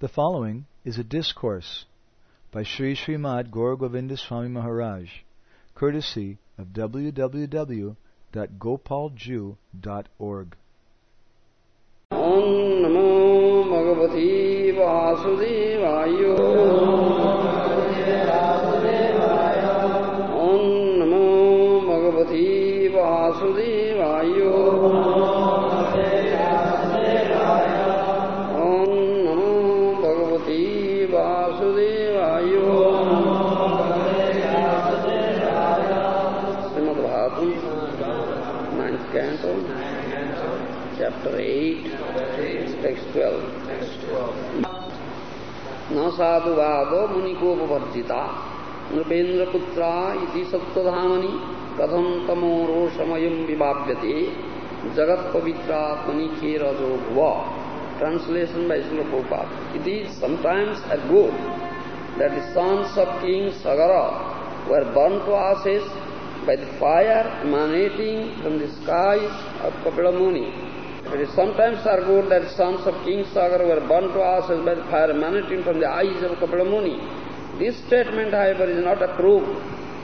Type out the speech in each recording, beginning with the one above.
The following is a discourse by Sri Srimad Gauragovinda Swami Maharaj, courtesy of www.gopalju.org. Om Namo Bhagavate Vasudevaya chapter 8 text 12 न साधुवादो मुनिकोपवर्जिता नृपेन्द्रपुत्रा इति सप्तधामनि कथं तमो रोषमयं विभाव्यते जगत्पवित्रात्मनि खेरजो भुव by Srila Prabhupada. It is sometimes a good that the sons of King Sagara were burnt to ashes by the fire emanating from the skies of Kapila Muni. It is sometimes argued that sons of King Sagar were burnt to ashes by the fire emanating from the eyes of Kapila Muni. This statement, however, is not approved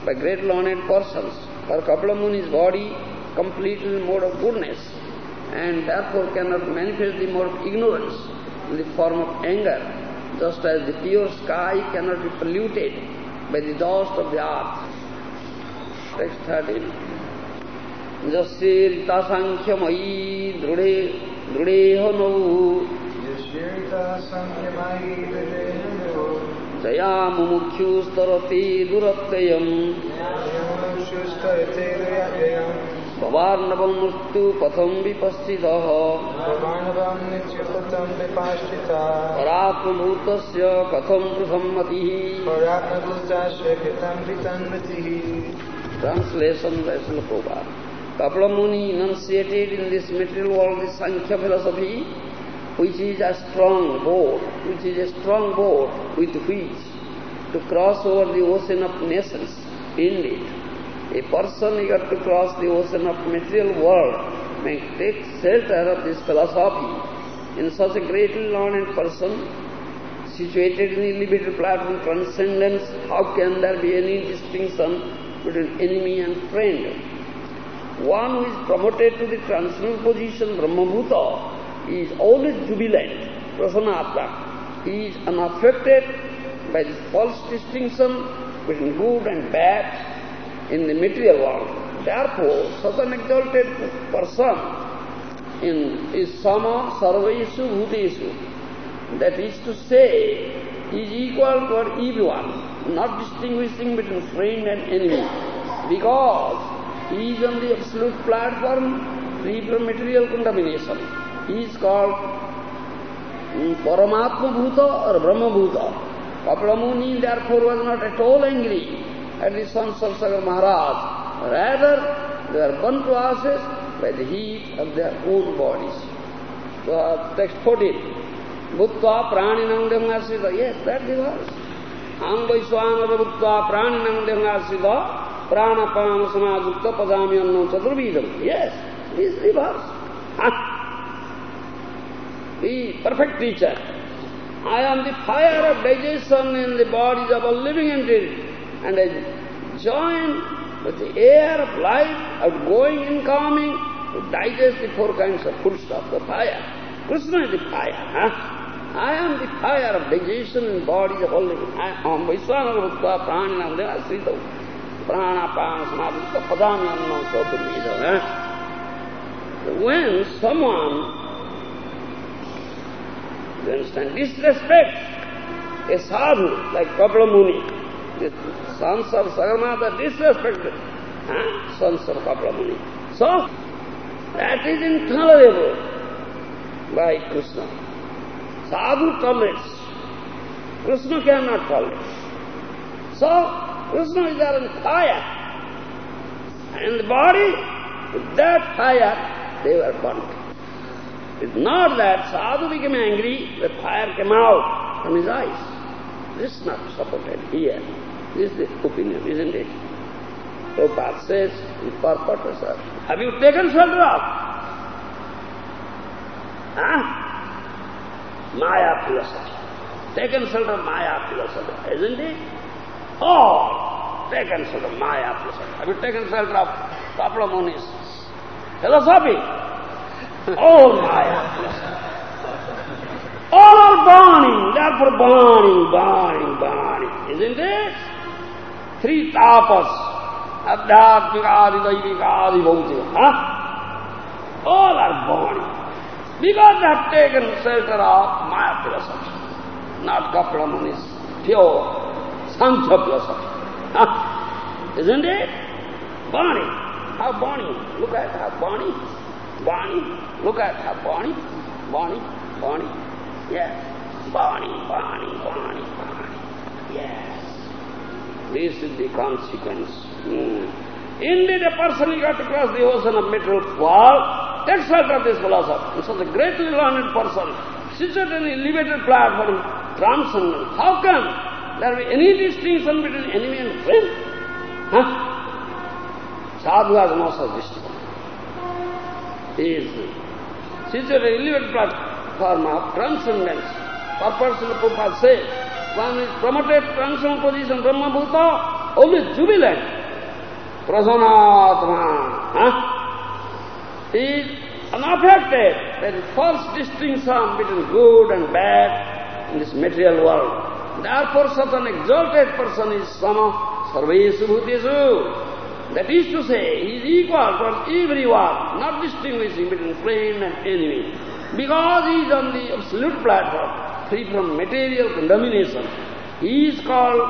by great learned persons, for Kapila Muni's body completely mode of goodness, and therefore cannot manifest the mode of ignorance in the form of anger, just as the pure sky cannot be polluted by the dust of the earth. Text 13. यस्येरितासाङ्ख्यमयी दृढे दृढेह नौ। जया मुमुक्षुस्तरते दुरत्ययम्। भवार्णवं मृत्यु पथं विपश्चितः। परात्मभूतस्य कथं पृथं मतिः Translation by Srila Prabhupada. Muni enunciated in this material world the Sankhya philosophy, which is a strong boat, which is a strong boat with which to cross over the ocean of nescience. Indeed, a person eager to cross the ocean of material world may take shelter of this philosophy. In such a greatly learned person, situated in the elevated platform transcendence, how can there be any distinction between enemy and friend? One who is promoted to the transcendental position, Brahmabhuta, is always jubilant, prasanatma. He is unaffected by the false distinction between good and bad in the material world. Therefore, such an exalted person in is sama sarveshu bhuteshu. That is to say, he is equal to everyone, not distinguishing between friend and enemy, because is on the absolute platform, free from material contamination. He is called mm, Paramatma Bhuta or Brahma Bhuta. Kapila Muni therefore was not at all angry at the sons of Sagar Maharaj. Rather, they were burnt to ashes by the heat of their own bodies. So, uh, text 14. Bhuttva praninam dehangasita. Yes, that's the verse. Am Vaishwanara bhuttva praninam dehangasita. Pranapana samajukta padami anno chaturvidam. Yes, this is the verse. The perfect teacher. I am the fire of digestion in the bodies of all living entities, and I join with the air of life, outgoing coming, to digest the four kinds of food stuff, the fire. Krishna is the fire. Huh? I am the fire of digestion in bodies of all living. I am Vaiswanara Bhutva Praninam Devasrita Prana Prana Samadhita Padami Anno Chaturvida. When someone you understand? Disrespect a sadhu like Kapila Muni. The sons of Sagamata disrespected huh? sons of Kapila Muni. So, that is intolerable by Krishna. Sadhu tolerates. Krishna cannot tolerate. So, Krishna is there on fire. And the body, with that fire, they were burnt. It's not that sadhu became angry, the fire came out from his eyes. This is not supported here. This is the opinion, isn't it? So Prabhupada says, the purpose of, have you taken shelter of? Huh? Maya philosophy. taken shelter of Maya philosophy, isn't it? All taken shelter of Maya philosophy. Have you taken shelter of Kapla Muni's philosophy? All Maya philosophy. All are burning, therefore burning, burning, burning, isn't it? Three tapas, adhyatmika, adi, daivika, huh? All are burning. Because they have taken shelter of Maya philosophy, not Kapla Muni's pure Sankhya philosophy. Huh? Isn't it? Burning. How burning? Look at how burning. Burning. Look at how burning. Burning. Burning. Yes. Burning, burning, burning, burning. Yes. This is the consequence. Hmm. Indeed, a person who got to cross the ocean of material world takes shelter of this philosophy. So the greatly learned person sits at an elevated platform, transcendent. How come there be any distinction between enemy and friend? Huh? Sadhu has no such distinction. He is at an elevated platform of transcendence. Purpose of Prabhupada says, one is promoted transcendental position, Brahma Bhuta, always jubilant. Prasanatma. Huh? He is unaffected. There is false distinction between good and bad in this material world. Therefore, such an exalted person is sama sarveshu bhutesu. That is to say, he is equal for everyone, not distinguishing between friend and enemy. Because he is on the absolute platform, free from material contamination. He is called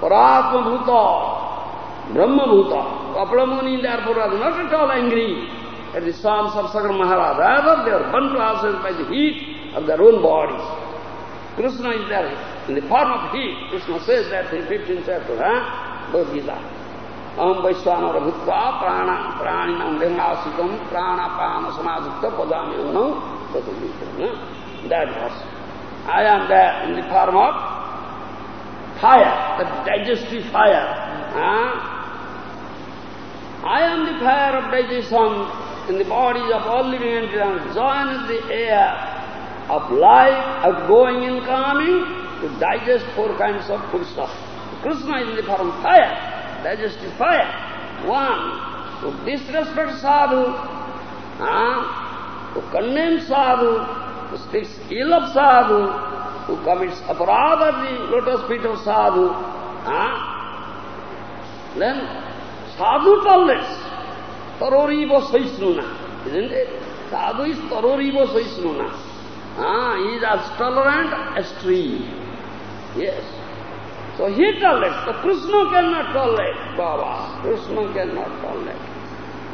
Paratma Bhuta, Brahma Bhuta. Kapila Muni therefore was not at all angry at the sons of Sagar Maharaj. Rather, they are burnt to ashes by the heat of their own bodies. Krishna is there in the form of heat. Krishna says that in 15th chapter, huh? Bhagavad Gita. Am Vaishwanara Bhutva Prana Praninam Lingasitam Prana Pana Samadhutta Padami Annam Tatulita. That verse. I am there in the form of fire, the digestive fire. Huh? I am the fire of digestion in the bodies of all living entities. Join the air of life, of going and coming, to digest four kinds of food stuff. Krishna is in the form of fire, digestive fire. One, to disrespect sadhu, huh? to condemn sadhu, who speaks ill of sadhu, who commits aparadha at the lotus feet of sadhu, huh? then sadhu tolerates taroriva saisnuna, isn't it? Sadhu is taroriva saisnuna. Ah, he is as tolerant as tree. Yes. So he tolerates. So Krishna cannot tolerate, Baba. Krishna cannot tolerate.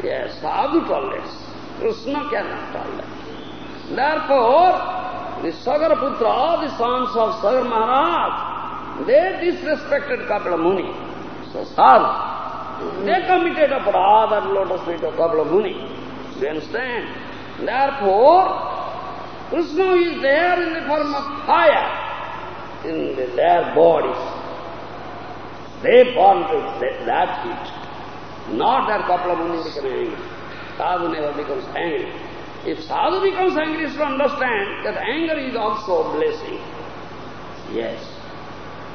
Yes, sadhu tolerates. Krishna cannot tolerate. Therefore, the Sagaraputra, the sons of Sagar Maharaj, they disrespected Kapila Muni. So sadhu, they committed a parad at lotus feet of Kapila Muni. Do you understand? Therefore, Krishna is there in the form of fire in their bodies. They burn that heat. Not that Kapila Muni become angry. Sadhu never becomes angry. If sadhu becomes angry, is to understand that anger is also a blessing. Yes.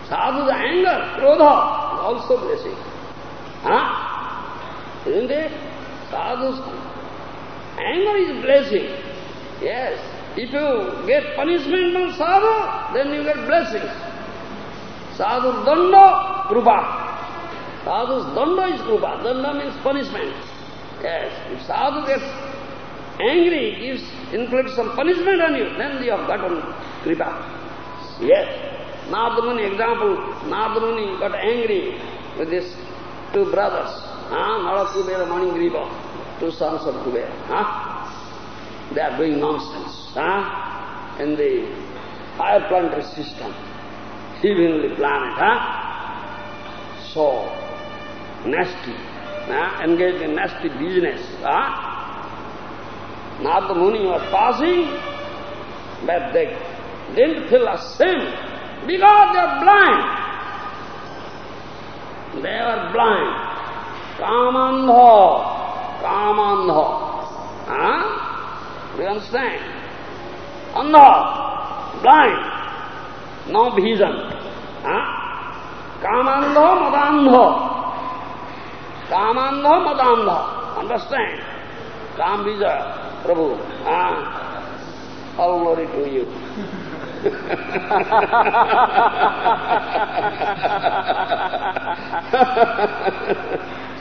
Sadhu's anger, krodha, is also blessing. Huh? Isn't it? Sadhu's anger is blessing. Yes. If you get punishment from sadhu, then you get blessings. Sadhu danda, krupa. Sadhu's danda is krupa. Danda means punishment. Yes. If sadhu gets angry, gives, inflicts some punishment on you, then you have gotten kripa. Yes. Narada Muni, example, Narada Muni got angry with his two brothers. Ah, huh? Nala Kubera, Mani Griva, two sons of Kubera. Huh? They are doing nonsense huh? in the fire planetary system, heavenly planet. Huh? So, nasty, huh? engaged in nasty business. Huh? Narada Muni was passing, but they didn't feel ashamed because they are blind. They were blind. Kamandha, Kamandha. Huh? Do you understand? Andha, blind. no vision. Huh? Kamandha madandha. Kamandha madandha. Understand? Kam Vijaya, Prabhu. Ah, all glory to you.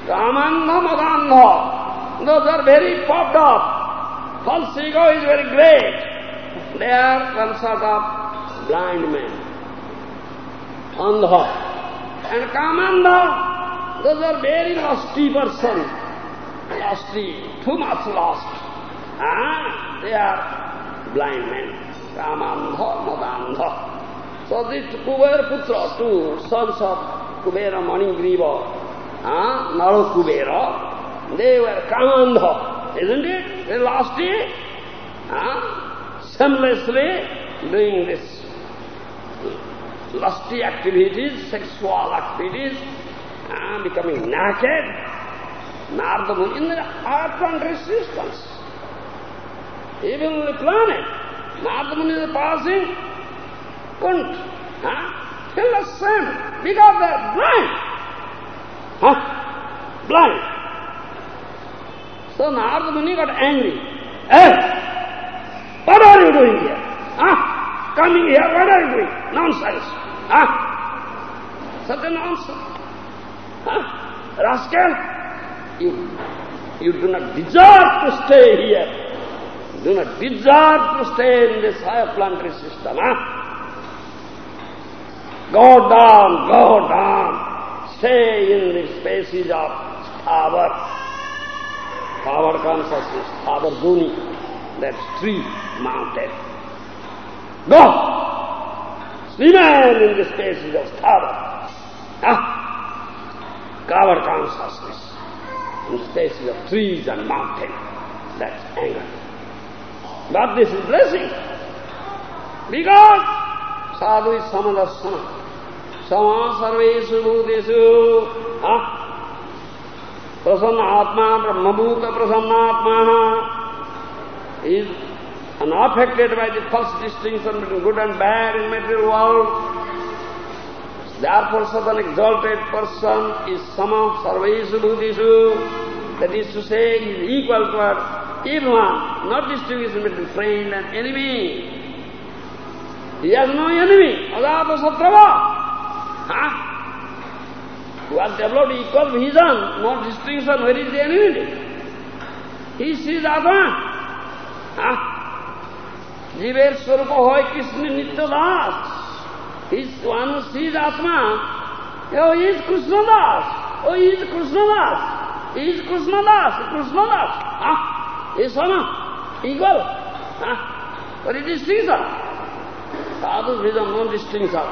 Kamandha madandha. Those are very popped up. False ego is very great. They are one of blind men. Andha. And Kamandha, those are very lusty person. Lusty, too much lust. Ah, they are blind men. Kamandha, Madandha. So these Kubera Putra, two sons of Kubera Manigriva, ah, Naro Kubera, they were Kamandha, isn't it? Lost it. Ah, shamelessly doing this lusty activities, sexual activities, ah, becoming naked. Narada Muni in the and resistance. Even the planet, Narada Muni is passing, couldn't huh? feel ashamed because they're blind. Huh? Blind. So Narada Muni got angry. Hey, what are you doing here? Ah? Huh? Coming here, what are you doing? Nonsense. Huh? Such a nonsense. Huh? Rascal, you, you do not deserve to stay here. You do not deserve to stay in this higher planetary system. Huh? Go down, go down. Stay in the spaces of power, power consciousness, power guni, that tree mountain. Go! Remain in the spaces of power. Ah? Power consciousness in the spaces of trees and mountain. That's anger. But this is blessing. Because sadhu is samadasana. Sama sarvesu bhutesu. Huh? Prasanna Atma, Brahmabhuta Prasanna Atma is unaffected by the false distinction between good and bad in material world. Therefore, such an exalted person is sama sarvesu bhutesu. That is to say, is equal to everyone, not distinguishing between friend and enemy. He has no enemy, adata satrava. Huh? Who has developed equal vision, no distinction, where is the enemy? He sees Atma. Huh? জীবের স্বরূপ হয় কৃষ্ণ নিত্য Das one sees আত্মা ও is Krishna Das O is Krishna Das is Krishna Das Krishna Das এই শোনো eagle What is distinction? Sadhu vision, no distinction.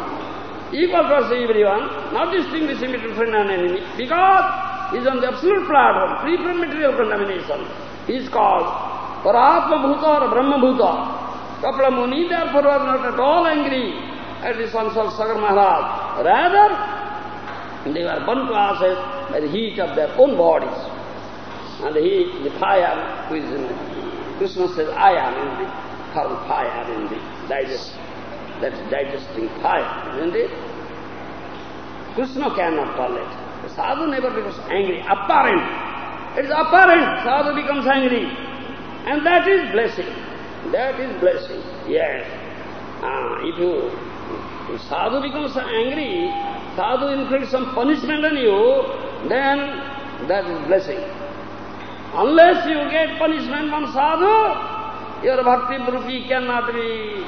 Equal to everyone, not distinguishing between friend and enemy, because he is on the absolute platform, free from material contamination. He is called Paratma Bhuta or Brahma Bhuta. Kapila Muni therefore was not at all angry at the sons of Sagar Maharaj. Rather, they were burnt to ashes by the heat of their own bodies. And the heat, the fire, which Krishna says, I am in the firm fire, in the digest, that's digesting fire, isn't it? Krishna cannot tolerate. The sadhu never becomes angry. Apparent. It is apparent. Sadhu becomes angry. And that is blessing. That is blessing. Yes. Uh, if you if sadhu becomes angry, sadhu inflicts some punishment on you, then that is blessing. Unless you get punishment from sadhu, your bhakti rupi cannot be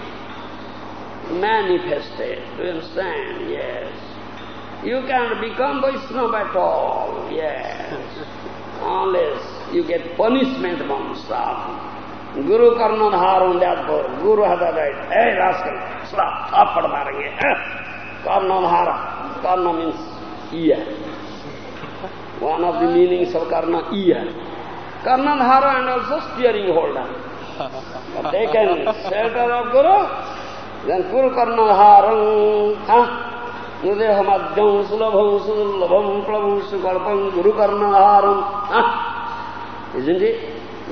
manifested. Do you understand? Yes. You cannot become Vaishnava at all. Yes. Unless you get punishment from sadhu. Guru Karnadharan, therefore, Guru has died. Hey, rascal, slap, thapad marenge. Karnadhara. Karna means ear. One of the meanings of Karna, ear. Karnadhara and also steering holder. But they can shelter of Guru, Isn't it?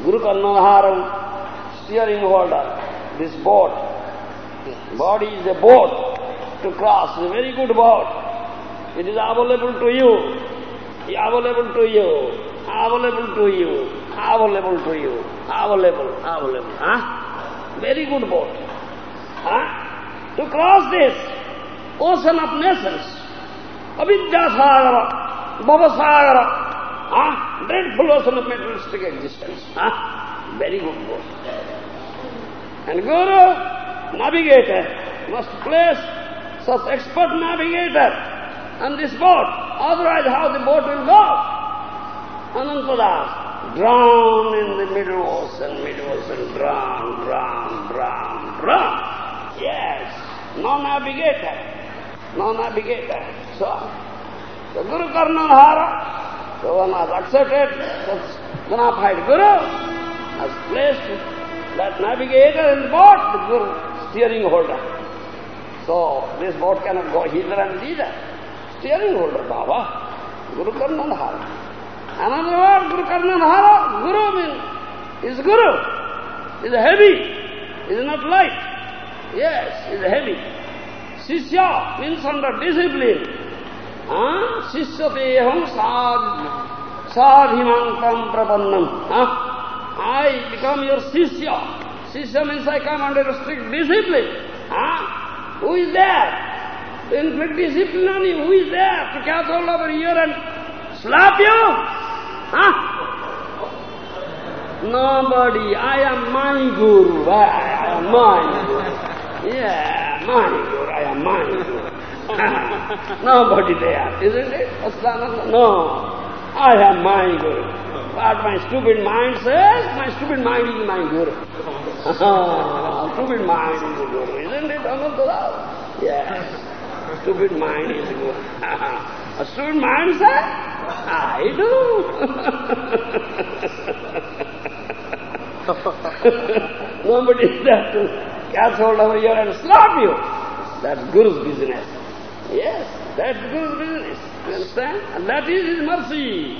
Guru Karnadharam, steering holder, this boat. Body is a boat. to cross. It's a very good boat. It is available to you. Available to you. Available to you. Available to you. Available. Available. Huh? Very good boat. Huh? To cross this ocean of nescience, Avidyasagara, Bhavasagara, huh? dreadful ocean of materialistic existence. Huh? Very good boat. And Guru, navigator, must place such expert navigator on this boat. Otherwise how the boat will go? Anantadas, drown in the middle ocean, middle ocean, drown, drown, no navigator, no navigator. So, the Guru Karnanhara, the one has accepted such bona Guru, has placed that navigator in the boat, the Guru steering holder. So, this boat cannot go hither and thither. Steering holder, Baba, Guru Karnanhara. Another word, Guru Karnanhara, Guru means, is Guru, is heavy, is not light. Yes, is heavy. Sishya means under discipline. Ah, Sishyateham sad, sadhimantam prapannam. Ah, I become your Sishya. Sishya means I come under strict discipline. Ah, who is there? To inflict discipline who is there to catch hold of your and slap you? Huh? Nobody. I am my guru. I am my guru. Yeah, my guru. My guru. Nobody there, isn't it? Aslananda? No. I am my guru. But my stupid mind says, my stupid mind is my guru. stupid mind is the guru, isn't it, Anantara? Yes. Stupid mind is the guru. A stupid mind says, I do. Nobody is there to catch hold of you and slap you. That's Guru's business. Yes, that's Guru's business. You understand? And that is his mercy.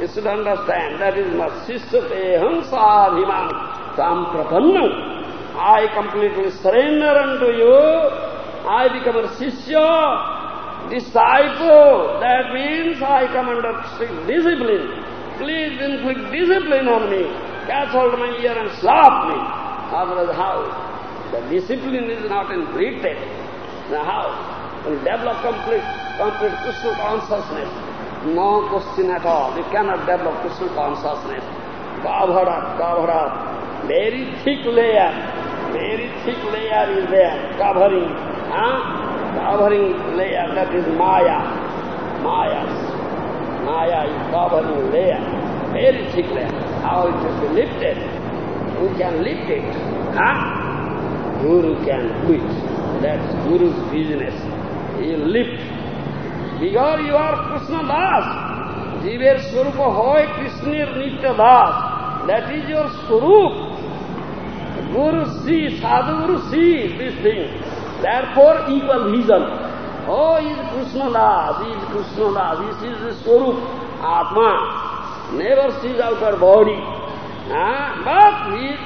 You should understand. That is mercy. Sishyate sadhimam tam prapannam. I completely surrender unto you. I become a Sishya, disciple. That means I come under strict discipline. Please inflict discipline on me. Catch hold of my ear and slap me. Otherwise how? The discipline is not in inflicted. Now how? You develop complete, complete crystal consciousness, no question at all. You cannot develop crystal consciousness. Covered up. Very thick layer, very thick layer is there, covering, huh? Covering layer, that is Maya. Mayas. Maya is covering layer, very thick layer. How it is lifted? Who can lift it? Huh? Guru can do it. That's Guru's business. You lift. Because you are Krishna Das. Jiver Swarupa Hoy Krishna Nitya Das. That is your Swarup. Guru sees, Sadhu Guru sees these things. Therefore, equal vision. Oh, he is Krishna Das, he is Krishna Das, he sees the Swarup, Atma. Never sees outer body. Ah, but he is,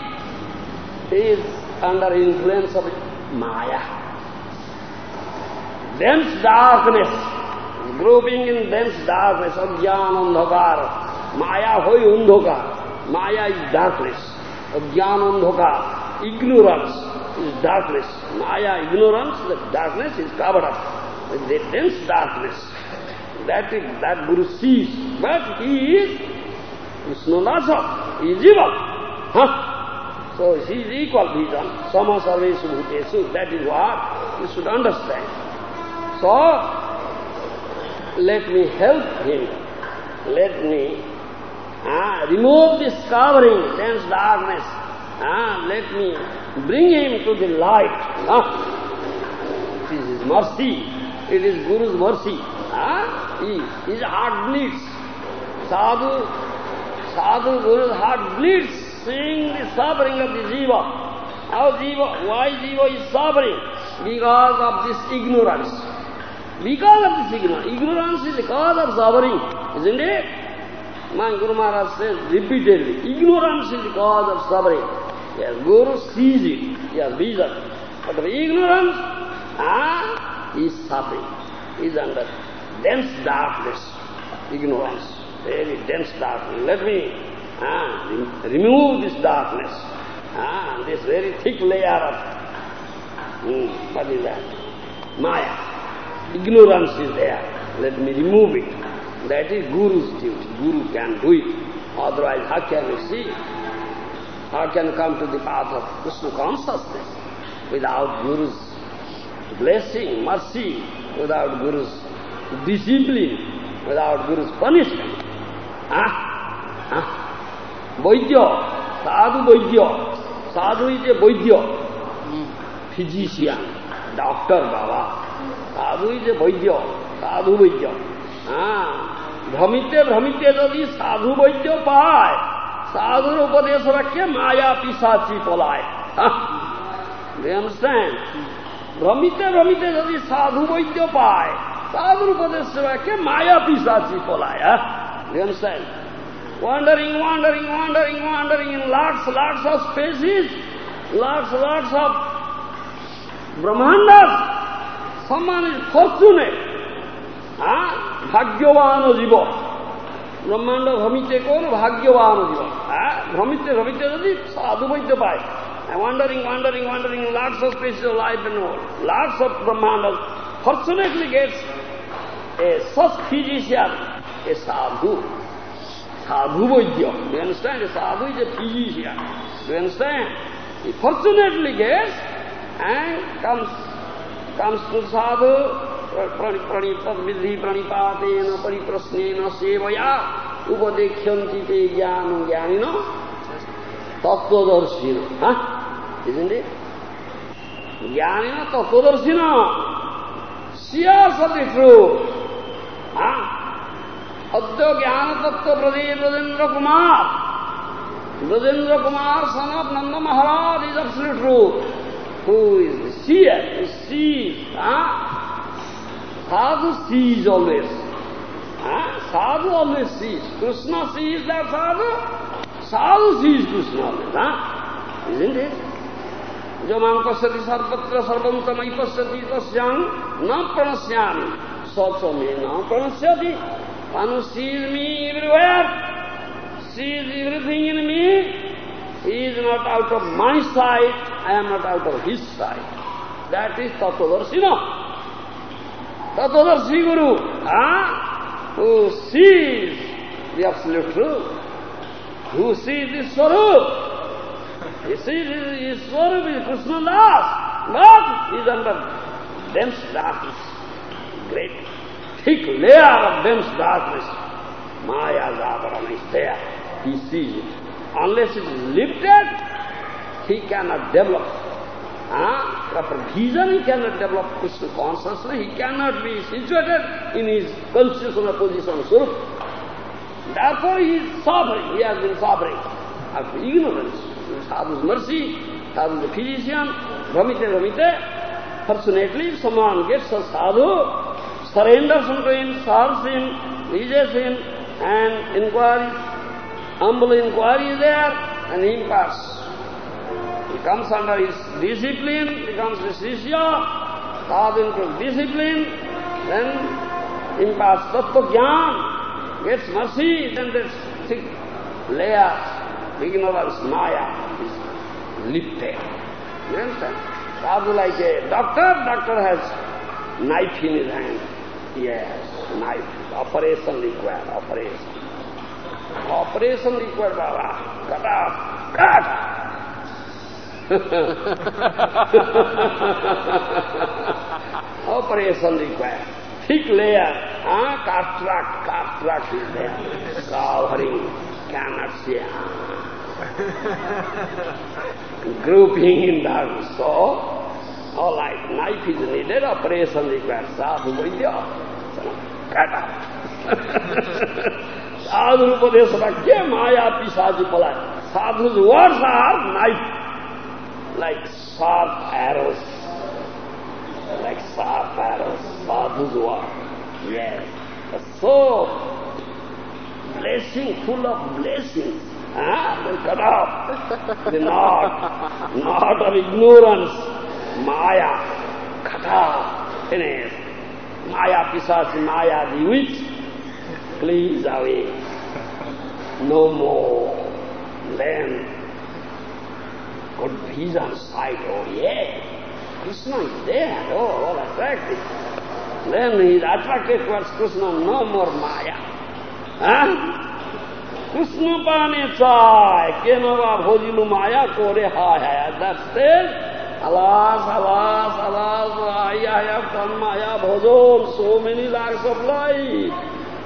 he is under influence of Maya. Dense darkness, groping in dense darkness, Ajnana Andhakar. Maya hoy Andhakar. Maya is darkness. Ajnana Andhakar. Ignorance is darkness. Maya, ignorance, the darkness is covered up the dense darkness. That is, that Guru sees. But he is Vishnunasa. He is evil. Huh? So he is equal vision. Sama sarvesu bhutesu. That is what you should understand. So, let me help him. Let me ah, remove this covering, dense darkness. Ah, let me bring him to the light. Ah, it is mercy. It is Guru's mercy. Ah, he, his heart bleeds. Sadhu, Sadhu Guru's heart bleeds, seeing the suffering of the jiva. How jiva, why jiva is suffering? Because of this ignorance. Because of this ignorance. Ignorance is the cause of suffering, isn't it? My Guru Maharaj says repeatedly, ignorance is the cause of suffering. Yes, Guru sees it, he has vision. But ignorance, ah, is suffering. Is under dense darkness, ignorance, very dense darkness. Let me ah, remove this darkness, ah, this very thick layer of, hmm, what is that? Maya. Ignorance is there. Let me remove it. That is Guru's duty. Guru can do it. Otherwise, how can you see? How can you come to the path of Krishna consciousness without Guru's blessing, mercy, without Guru's discipline, without Guru's punishment? Ah? Ah? Vaidya, sadhu Vaidya. Sadhu is a Vaidya, physician, doctor Baba. সাধুই যে বৈদ্য, সাধু বৈদ্য। হ্যাঁ ভ্রমিতে ভ্রমিতে যদি সাধু বৈদ্য পায়, সাধুর উপদেশ রাখে, মায়া পিসাচি পলায়। হ্যাঁ, ভ্রমিতে ভ্রমিতে যদি সাধু বৈদ্য পায়, সাধুর উপদেশ রাখে, মায়া পিসাচি পলায়। Wandering wandering wandering wandering in lots lots of species lots lots of ব্রহ্মাণ্ড সম্মানের ফরচুনে ভাগ্যবান জীব ব্রহ্মাণ্ড ভ্রমিতে কোন ভাগ্যবান জীব হ্যাঁ ভ্রমিতে ভ্রমিতে যদি সাধুবৈদ্য পায় wandering wandering wandering লার্স of special life and world লার্স of ব্রহ্মাণ্ড ফরচুনেটলি গেটস এ সস ফিজিশিয়ান এ সাধু সাধু বৈদ্য। ডুয়েন্সটাইন এ সাধু is a physician gets and comes comes to sadhu विधि प्रणिपातेन परिप्रश्नेन सेवया उपदेख्यन्ति ते ज्ञान ज्ञानिन तत्वदर्शिन Isn't it? Jnanina tattvadarshina. Seers of the truth. Huh? Adya Jnana Tattva Pradeep Rajendra Kumar. Rajendra Kumar, son of Nanda Maharaj, is absolute truth. Who is the seer? Who sees. Huh? Sadhu sees always. Huh? Sadhu always sees. Krishna sees that sadhu. Sadhu sees Krishna always. Huh? Isn't it? जो माँ पश्यति सर्वत्र सर्वं तमयि पश्यति तस्यां न प्रणश्यामि सच में न प्रणश्यति One sees me everywhere, sees everything in me. He is not out of my sight, I am not out of his sight. That is Tattvadarshina. Tattvadarshi Guru, ah, who sees the absolute truth, who sees the Swarup, he sees his, his Swarup is Krishna Das, but he is under dense darkness, great thick layer of dense darkness. Maya's avaram is there. He sees it. Unless it is lifted, he cannot develop. Huh? Proper vision, he cannot develop Krishna consciousness. He cannot be situated in his consciousness position of Swarup. Therefore he is suffering. He has been suffering of ignorance. Sadhu's mercy, Sadhu the physician, Brahmite, Brahmite. Fortunately, someone gets a sadhu, surrenders unto him, serves him, pleases him, and inquiries, humble inquiry there, and imparts. He comes under his discipline, becomes a shishya, into discipline, then imparts tattva jnana, gets mercy, then that thick layer, ignorance, maya, is lifted. You understand? Sadhu like a doctor, doctor has knife in his hand. Yes, knife. Operation required, operation. Operation required, Baba. Cut off, cut! Operation required. Thick layer, ah, cataract, cataract is there. Covering, cannot see. Grouping in that. So, all right, knife is needed, operation required. Sadhu Vaidya, cut off. Sadhu Upadesa Vakya Maya Pisaji Palai. Sadhu's words are knife like sharp arrows, like sharp arrows, sadhu's word. Yes, so blessing, full of blessings. Ah, then cut off the knot, knot of ignorance, maya, cut off, finished. Maya Pisachi, Maya the witch, Please away. No more. Then, good vision sight. Oh, yeah. Krishna is there. Oh, all attracted. Then he is attracted towards Krishna. No more Maya. Huh? Krishna पाने चाय के नवा भोजिलु माया को रे हाय हाय दस alas, alas, alas, I, I have done Maya Bhojon, so many lakhs of life.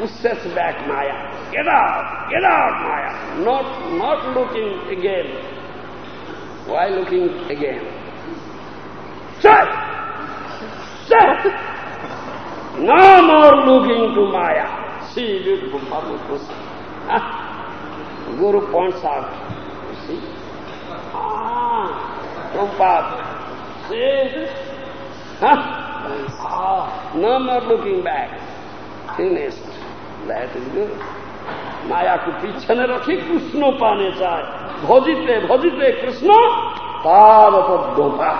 pushes back Maya Get out! Get out, Maya! Not, not looking again. Why looking again? Shut! Shut! No more looking to Maya. See, beautiful Krishna. Huh? Guru points out. You see? Ah, Prabhupada. See? Huh? Ah, no more looking back. Finished. That is good. মায়াকে পিছনে রাখি কৃষ্ণ পানে চায় ভজিতে ভজিতে কৃষ্ণ তার Gopa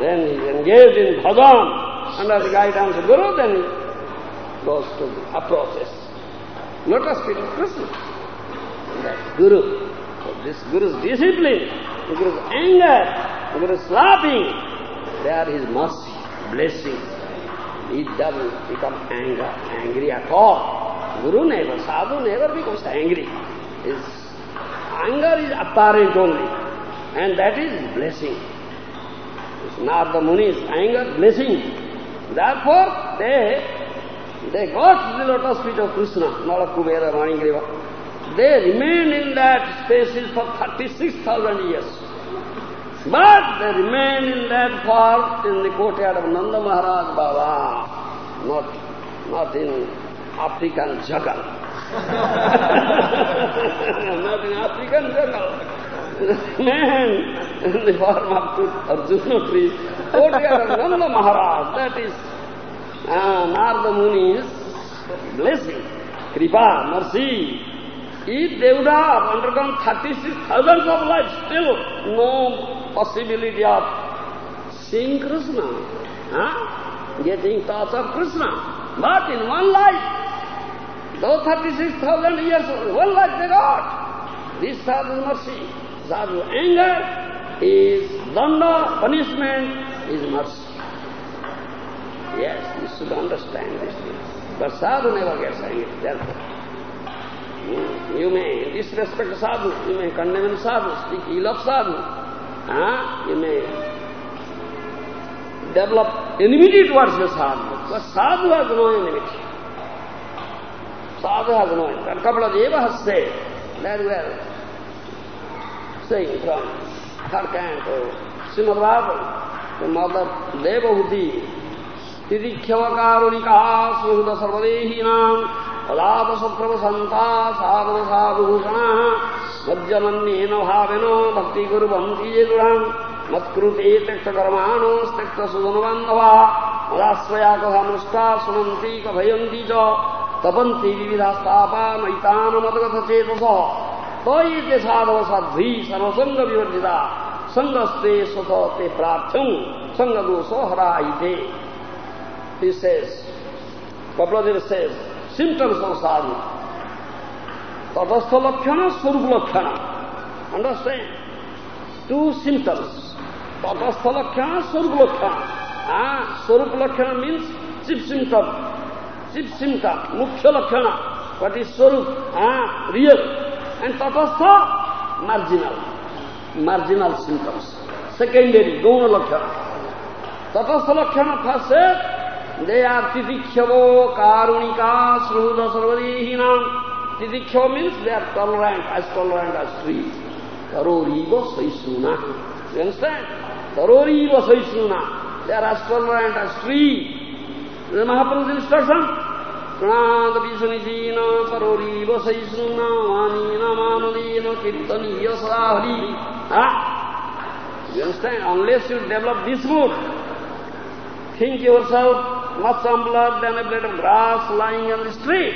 Then he engaged in bhajan under the guidance of Guru, then he goes to the approaches. Lotus feet of Krishna. That Guru, so this Guru's discipline, the Guru's anger, the Guru's slapping, they are his mercy, blessing. He doesn't become anger, angry at all. Guru never, sadhu never becomes angry. His anger is apparent only, and that is blessing. It's not the Muni's anger, blessing. Therefore, they they got the lotus feet of Krishna, not of Kubera, Manigriva. They remained in that spaces for 36,000 years. But they remain in that form in the courtyard of Nanda Maharaj Baba, not, not in African jungle. Not in African jungle. Man, in the form of Arjuna tree, courtyard of Nanda Maharaj, that is uh, Narada Muni's blessing, kripa, mercy. If they would have undergone 36,000 of lives, still no possibility of seeing Krishna, huh? getting thoughts of Krishna. But in one life, those 36,000 years, one life they got. This sadhu mercy, sadhu anger is danda, punishment is mercy. Yes, you should understand this thing. But sadhu never gets angry, therefore. You may disrespect sadhu, you may condemn sadhu, speak ill of sadhu. Huh? You may develop enmity towards the sadhu. But sadhu has no enmity. Sadhu has no enmity. And Kapila Deva has said, very well, saying from third canto, Srimad Bhagavatam, the mother Devahuti, तिदिख्यवकारुणिका सुहृद सर्वदेहीनाम् पदापसुप्रवसन्ता साधुसाधुभूषणाः मज्जमन्येन भाविनो भक्तिगुरुवन्ति ये गृहम् मत्कृते त्यक्तकर्माणोस्त्यक्तसुधनुबान्धवा मदाश्रया कथानुष्ठा सुनन्ति कभयन्ति च तपन्ति विविधास्तापा नैतानमदगतचेतस तो ये साधव साध्वी सर्वसंग विवर्जिता संगस्ते स्वत ते प्रार्थ्यं संग दोषो हराइते He says, symptoms of sadhu. Tatastha lakshana, swarup lakshana. Understand? Two symptoms. Tatastha lakshana, swarup lakshana. Ah, swarup lakshana means chief symptom. Chief symptom, mukhya lakshana. What is swarup? Ah, real. And tatastha, marginal. Marginal symptoms. Secondary, guna lakshana. Tatastha lakshana first said, देया तिथिक्षवो कारुणिका श्रोद सर्वदेहिना। तिथिक्षव means they are tolerant as tolerant as स्वी तरोरीव सहिष्णुना। तरोरीव सहिष्णुना। They are as tolerant as स्वी महापुरुष इंस्ट्रक्शन प्रणाद मानदीन कीर्तनीय सदा Hari you develop this mood think yourself much humbler than a blade of grass lying on the street.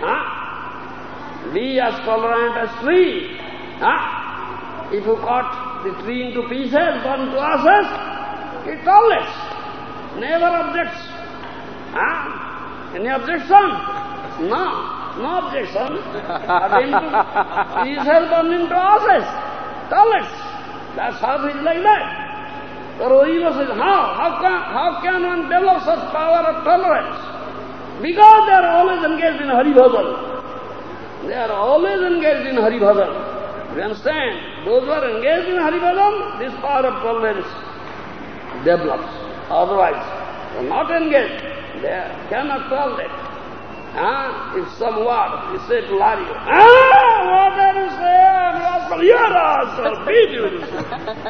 Huh? Be as tolerant as tree. Huh? If you cut the tree into pieces, burn to ashes, it tolerates, never objects. Huh? Any objection? No, no objection. Pieces burn into ashes, tolerates. That's how it is like that. So says, how? How can, how can one develop such power of tolerance? Because they are always engaged in Hari Bhajan. They are always engaged in Hari Bhajan. You understand? Those who are engaged in Hari Bhajan, this power of tolerance develops. Otherwise, they are not engaged. They cannot tolerate. Ah, if some word, you say to Larry, ah, what are you saying? Rascal, you are you.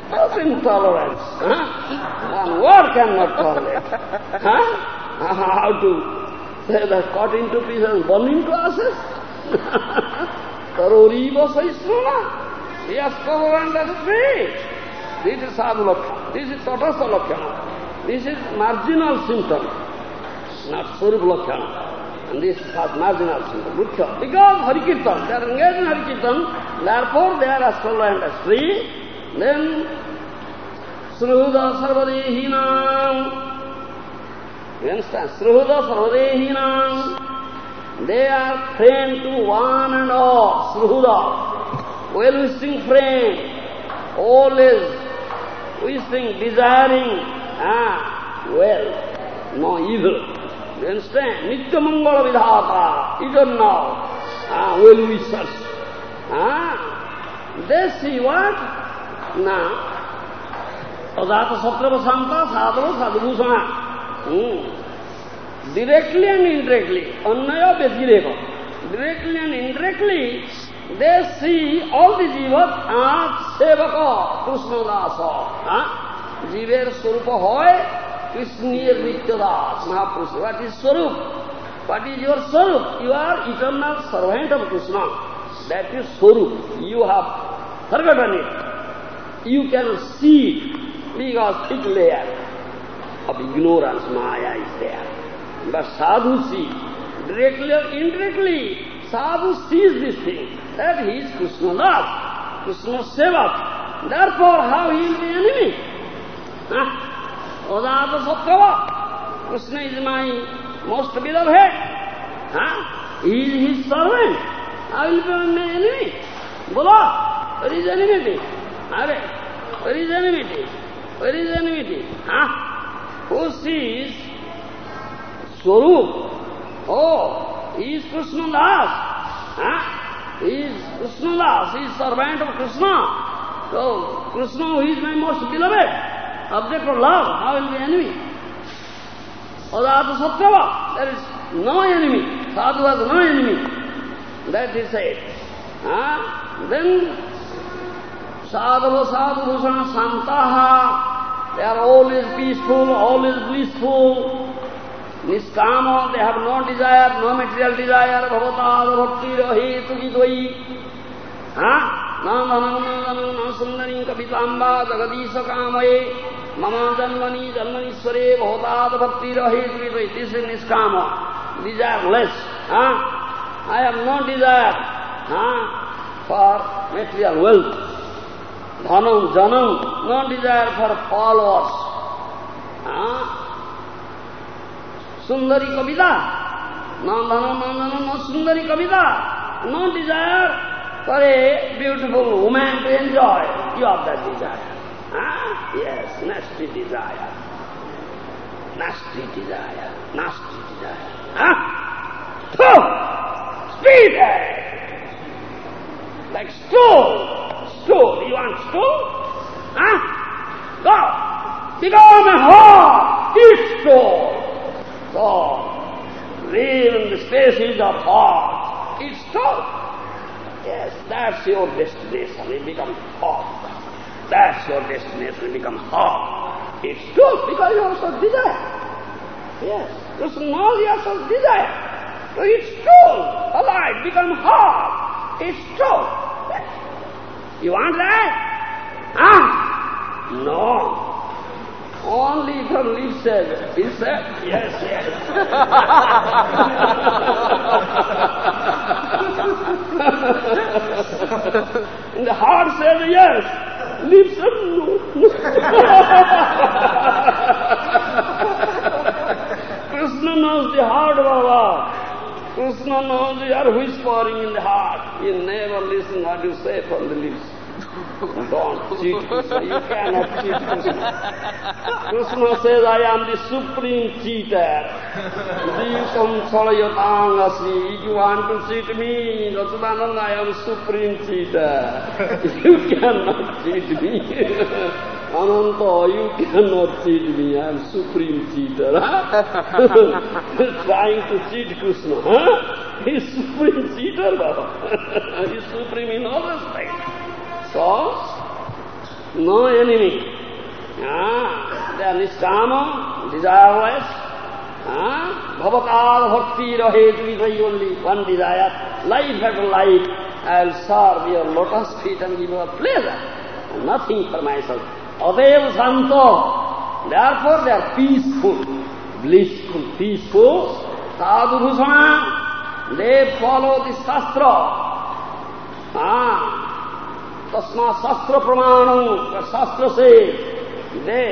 That's intolerance. Huh? One word cannot tolerate. Huh? How to say that cut into pieces, burn into ashes? Karoriva saisnuna. He has tolerant as a tree. This is sadhu lakshana. This is tatastha lakshana. This is marginal symptom, not swarup lakshana. And this is marginal symptom, mukhya. Because Harikirtan, they are engaged in Harikirtan, therefore they are as tolerant as tree. Then, Sruhuda Sarvadehinam. You understand? Sruhuda Sarvadehinam. They are friend to one and all. Sruhuda. Well-wishing friend. Always wishing, desiring, ah, well, no evil. নিত্যমঙ্গল বিধাতা এই জন্য well wishers হ্যাঁ দেশি watt না অজাত সত্রব শান্তা সাধব সাধুভূষণা হুম directly and indirectly, annaya vyadhireva, directly and indirectly, they see all the jivas as sevaka, Krishna dasa. Huh? Jiver swarupa hoy, What is Swarup? What is your Swarup? You are eternal servant of Krishna. That is Swarup. You have forgotten it. You can see it because thick layer of ignorance, Maya is there. But sadhu see, directly or indirectly, sadhu sees this thing, that he is Krishna Das, Krishna Sevak. Therefore, how he will be enemy? Huh? ओदाप तो सत्व Krishna is my most बिलर है। Is his servant I will be my enemy बोलो। Where is enmity अरे where is enmity where is enmity हाँ? Who seize स्वरूप। O is Krishnadas हाँ? Is Krishnadas, is servant of Krishna. So Krishna who is my most. Object of love, how will be enemy? Odata Satyava, there is no enemy. Sadhu has no enemy. That is it. Ah? Then Sadhu Bhusana Santaha, they are always peaceful, always blissful. Niskama, they have no desire, no material desire. Bhavatad bhakti rahetu vidvai. Huh? न सुन्दरीं कविताम्बा जगदीश कामये मम जन्मनि जन्मनीश्वरे भवताद भक्तिरहेतु this is nishkam desireless. Huh? I have no desire huh, for material wealth. Dhanam, janam, no desire for followers. Huh? Sundari Kavita, no dhanam, no janam, no Sundari Kavita, no desire for a beautiful woman to enjoy. You have that desire. Ah, yes, nasty desire. Nasty desire. Nasty desire. Ah, Pooh! Speed Like stool. Stool. You want stool? Huh? Go. Become a whore. Eat stool. So, live in the spaces of heart. Eat stool. Yes, that's your destination. You become hot. That's your destination. You become hot. It's true because you also desire. Yes, Krishna nausea of desire. So it's true. The light become hot. It's true. You want that? Ah? No. Only from lip service. He said, yes, yes. and the heart said, yes. Said. Krishna knows the heart, Baba. Krishna knows you are whispering in the heart. He never listen what you say from the lips. Don't cheat Krishna. You cannot cheat Krishna. Krishna says, I am the supreme cheater. If you want to cheat me, Rachadananda, I am supreme cheater. You cannot cheat me. Ananta, you cannot cheat me. I am supreme cheater. Trying to cheat Krishna. Huh? He is supreme cheater, Baba. he is supreme in all respects. So, no enemy. Ah, they are niskama, desireless. Ah, bhavatad bhakti rahe to only one desire. Life after life, I will serve your lotus feet and give you a pleasure. Nothing for myself. Adev santo. Therefore they are peaceful, blissful, peaceful. Sadhu bhusana, they follow the shastra. Ah, तस्मा शास्त्र प्रमाणों शास्त्र से दे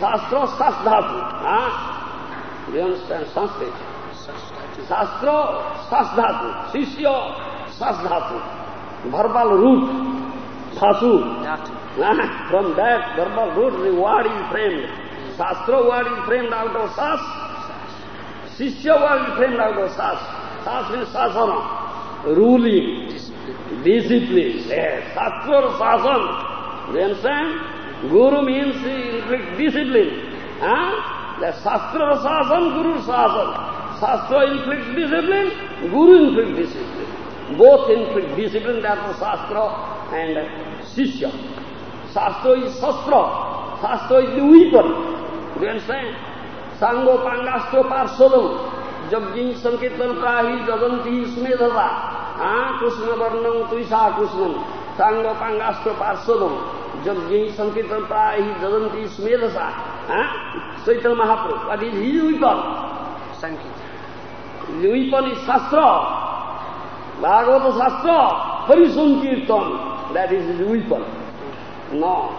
शास्त्र शास्त्र धातु संस्कृत शास्त्र शास्त्र धातु शिष्य शास्त्र धातु verbal root dhasu from that verbal root the word is framed shastra word is framed out of sas shishya word is framed out of sas sas means sasana ruling discipline. Yes, Shastra Sasan. You understand? Guru means inflict discipline. Huh? The Shastra Sasan, Guru Sasan. Shastra inflicts discipline, Guru inflicts discipline. Both inflict discipline, therefore Shastra and Shishya. Shastra is Shastra. Shastra is the weapon. You understand? Sango Pangastra Parsadam. Jabjin Sankirtan Prahi Jadanti Smedhava. Krishna वर्णम tussah कृष्णम सांग पांगास्त्र पार्षदम जब यही संकीर्तन प्राय ही जदंती स्मेधसा Chaitanya Mahaprabhu what is his weapon? Sankirtan. The weapon is Shastra. Bhagavata Shastra, Hari Sankirtan. That is his weapon. No.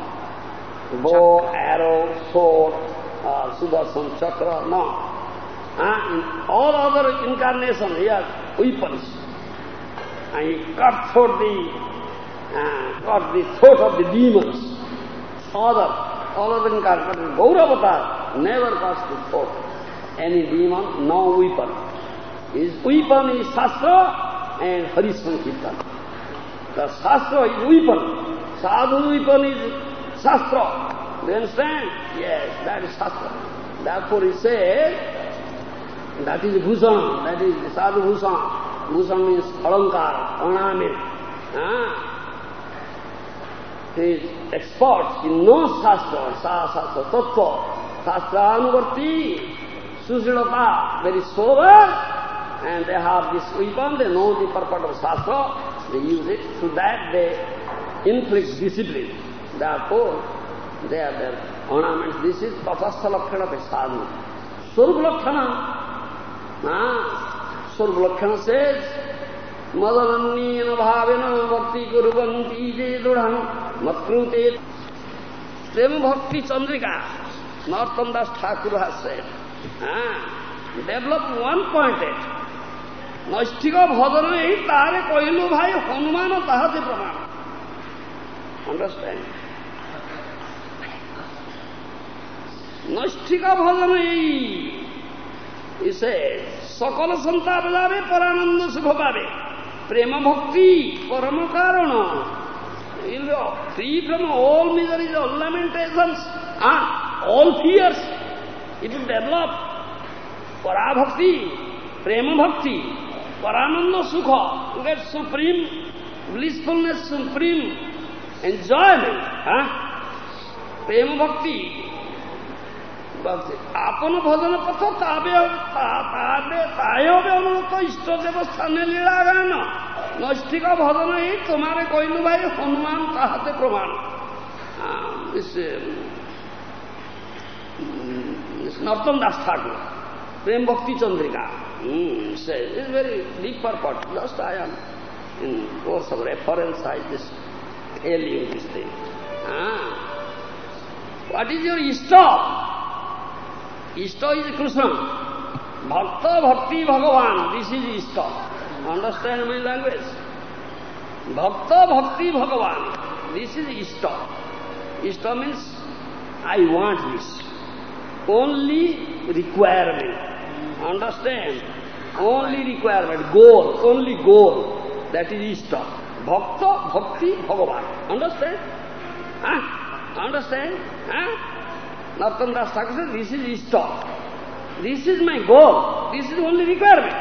Bow, arrow, sword, uh, Sudarshan, chakra, no. In all other incarnations, here, weapons. and he cut throat the, uh, cut the throat of the demons. Other, all other incarnations, Gauravatar never cuts the throat. Any demon, no weapon. His weapon is Shastra and Hari Sankirtan. The Shastra is weapon. Sadhu weapon is Shastra. Do you understand? Yes, that is Shastra. Therefore he said, is Sadhu Bhushan. Bhushan means alankar, ornament. Ah. He is expert. He knows Shastra, Sa, Shastra, Tattva, Shastra Anuvarti, Susilata, very sober, and they have this weapon, they know the purport of Shastra, they use it, so that they inflict discipline. Therefore, they are their ornaments. This is Tatastha Lakshana of a sadhu. Swarup Lakshana, সর্বলক্ষণ শেষ। মদনন্যেন ভাবেন ভক্তি কুরবন্তি যে দৃঢ় মৎকৃতে প্রেম ভক্তি চন্দ্রিকা। নর্তন দাস ঠাকুর আছে হ্যাঁ ডেভেলপ ওয়ান পয়েন্ট পয়েন্টেড নৈষ্ঠিক ভজন এই তাহারে কহিলু ভাই, হনুমান তাহাতে প্রমাণ। আন্ডারস্ট্যান্ড নৈষ্ঠিক ভজন এই ইসে সকল সন্তাপ যাবে পরানন্দ সুখ পাবে প্রেম ভক্তি পরম কারণ free from all miseries all lamentations and all fears it will develop parabhakti prema bhakti parananda sukha you get supreme blissfulness supreme enjoyment huh? prema bhakti ভক্তি আপন ভজন পথ তাবে তাবে তাই হবে অনুরূপ ইষ্টদেব স্থানে লীলা গান নৈষ্ঠিক ভজন এই তোমারে কইলু ভাই হনুমান তাহাতে প্রমাণ নর্তন Das Thakur Prema Bhakti Chandrika is very deep purport just I am in course of reference I just tell you this thing ah. what is your ishta is krishna bhakta bhakti bhagavan this is ishta understand my language bhakta bhakti bhagavan this is ishta ishta means i want this only requirement understand only requirement goal only goal that is ishta bhakta bhakti bhagavan understand huh? understand huh? Nartan Das Thakur says, this is ishta. This is my goal. This is only requirement.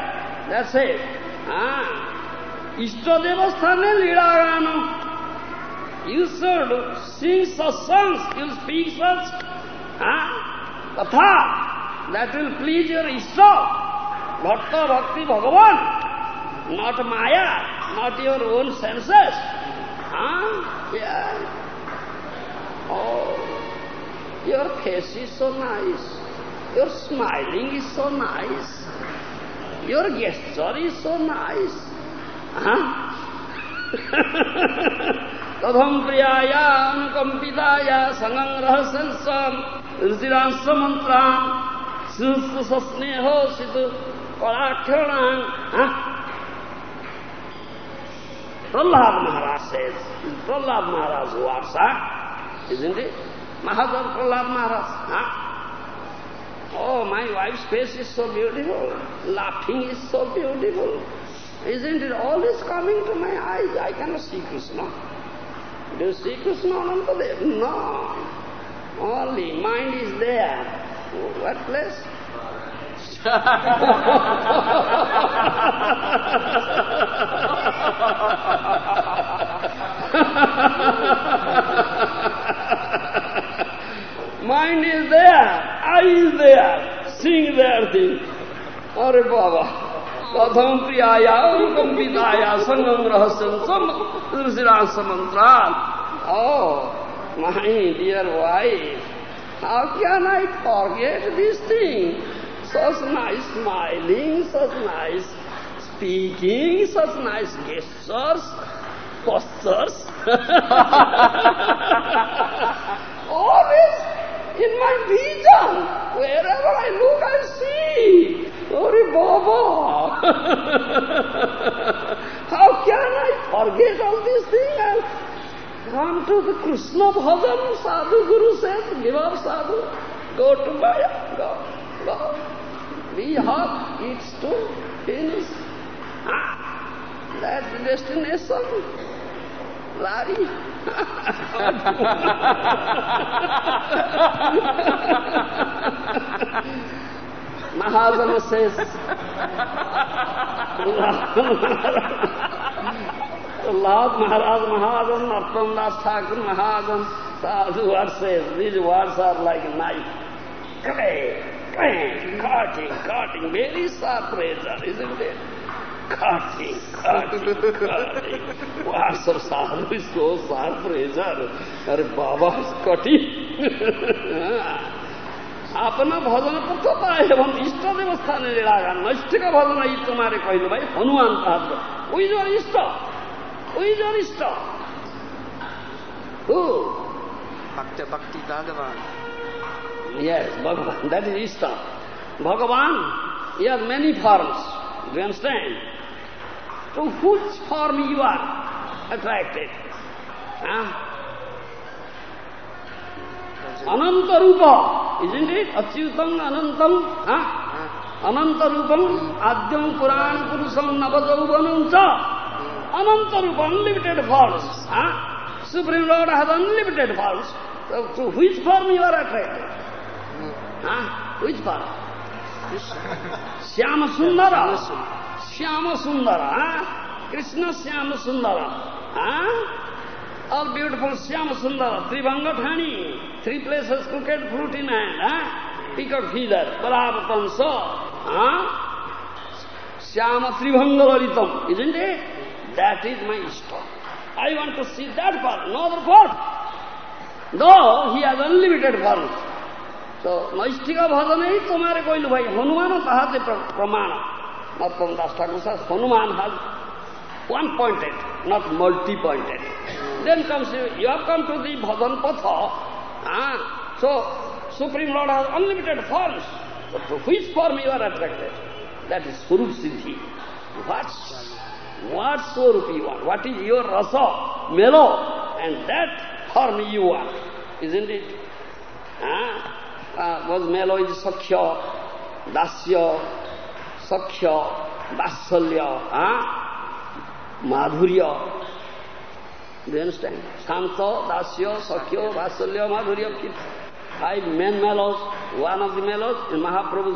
That's it. Ah. Ishtadeva sthane lidagana. You should sing such songs, you speak such ah, katha that will please your Ishta. Bhakta Bhakti Bhagavan. Not Maya, not your own senses. Ah, yeah. Oh. Your face is so nice. Your smiling is so nice. Your gesture is so nice. Huh? Tadham priyaya anukampitaya sangam rahasansam riziransya mantram susu sasneho situ kalakharanam. Huh? Prahlad Maharaj says, Prahlad Maharaj words, huh? isn't it? Mahajan Prahlad Maharaj. Huh? Oh, my wife's face is so beautiful. Laughing is so beautiful. Isn't it? All is coming to my eyes. I cannot see Krishna. Do you see Krishna Anantadev? No. Only mind is there. What place? mind is there, eye is there, seeing their things. अरे बाबा कथम प्रियाया अनुकंपिताया संगम रहस्यम सम दृशिरा समंत्राल ओ my dear wife how can I forget this thing such nice smiling such nice speaking such nice gestures postures. All in my vision, wherever I look, I see. Ori Baba! How can I forget all these things and come to the Krishna Bhajan? Sadhu Guru says, give up sadhu, go to Maya, go, go. We have it's to finish. Ah, that's the destination. Lari. Mahajana says, Lord Maharaj Mahajan, Narottam Das Thakur Mahajan, Sadhu what says, these words are like a knife. Clang, clang, cutting, cutting, very sharp razor, isn't it? Cutting, cutting, cutting. What's the sound is so sharp razor. Our Baba's cutting. আপনা ভজন পুত্রতা এবং ইষ্টদেব স্থানে রাগা নৈষ্ঠিক ভজন এই তোমারে কহিল ভাই হনুমান তাহার ওই জোর ইষ্ট ওই জোর ইষ্ট হু ভক্ত ভক্তি ভগবান Yes, Bhagavan. That is Ishta. Bhagavan, he has many forms. Do you understand? to whose form you are attracted. Huh? Ananta Rupa, isn't it? Achyutam, Anantam, huh? Ananta Rupam, Adyam Puran Purusam Navajauvanam Cha. Ananta Rupa, unlimited forms. Huh? Supreme Lord has unlimited forms. So, to which form you are attracted? Huh? Which form? Shyama Sundara. Shyama Sundara. Huh? Krishna Shyama Sundara. Huh? all beautiful Shyama Sundara, Tribhanga Thani, three places crooked fruit in hand. Huh? peacock feather, Balapatan so, huh? Syama Tribhanga isn't it? That is my Ishta. I want to see that form, no other form. Though he has unlimited forms. So, Naistika bhajane tomare koilu bhai, Hanumana tahate pramana. Narottam Das Thakur Hanuman has one-pointed, not multi-pointed. Then comes, you have come to the bhajan patha. Ah, so, Supreme Lord has unlimited forms. But to which form you are attracted? That is Swarup Siddhi. What? What Swarup you want? What is your rasa, mellow? And that form you want, isn't it? Ah, uh, was mellow is Sakhya, Dasya, सख्य बात्सल्य माधुर्य। शान्त दास्य सख्य बात्सल्य माधुर्य main mellow one of the mellows in Mahaprabhu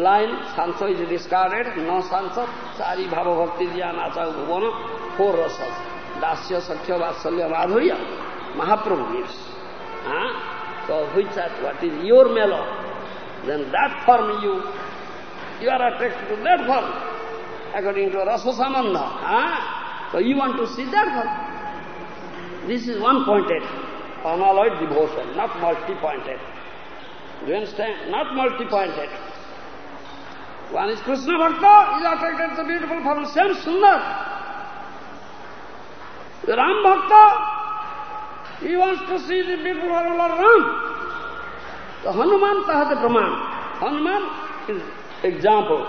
line शान्त is discarded न चारि भाव भक्ति ज्ञान आचार भुवन फोर रस दास्य सख्य बात्सल्य माधुर्य। महाप्रभुस हुन्छ your mellow then that from you you are attracted to that form according to Rasa Samanda. Ah? So you want to see that one. This is one-pointed, unalloyed devotion, not multi-pointed. Do you understand? Not multi-pointed. One is Krishna Bhakta, is attracted to beautiful form, same Sundar. The Ram Bhakta, he wants to see the beautiful form of Ram. The Hanuman Tahate Praman. Hanuman is example.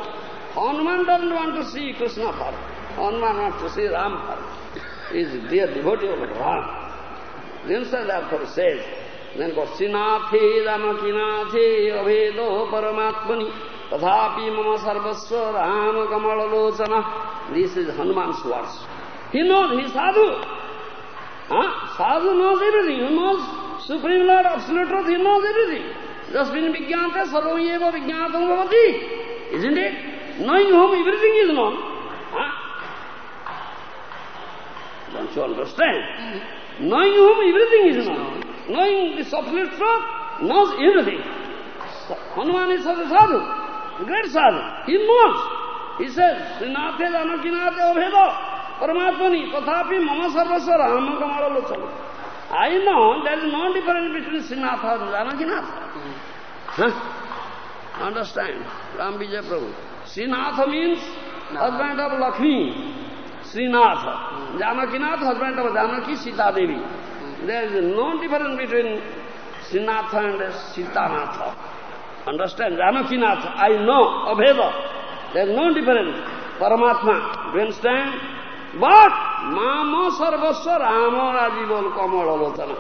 Hanuman doesn't want to see Krishna form. Hanuman wants to see Ram form. He is dear devotee of Ram. So therefore says, then goes, Sinathe Ramakinathe Avedo Paramatmani Tadhapi Mama Sarvasva Rama Kamalalochana. This is Hanuman's words. He knows, he sadhu. Huh? Sadhu knows everything. He knows Supreme Lord, Absolute Truth, he knows everything. Jasmin Vijnate Sarvam Yeva Vijnatam Bhavati. Isn't it? knowing whom everything is known. Huh? Don't you understand? Knowing whom everything is known, knowing the absolute truth, knows everything. Hanuman is such a sadhu, great sadhu. He knows. He says, Srinathe Janakinathe Abheda Paramatmani Tathapi Mama Sarvasva Rama Kamala Lochana. I know there is no difference between Srinatha and Janakinatha. Huh? Understand? Ram Vijay Prabhu. Srinath means husband of Lakshmi. Srinath. Janakinath, husband of Janaki, Sita Devi. There is no difference between Srinath and Sitanath. Understand? Janakinath, I know, Abheda. There is no difference. Paramatma. Do you understand? But Mama Sarvasva Rama Rajibol Kamalalochana.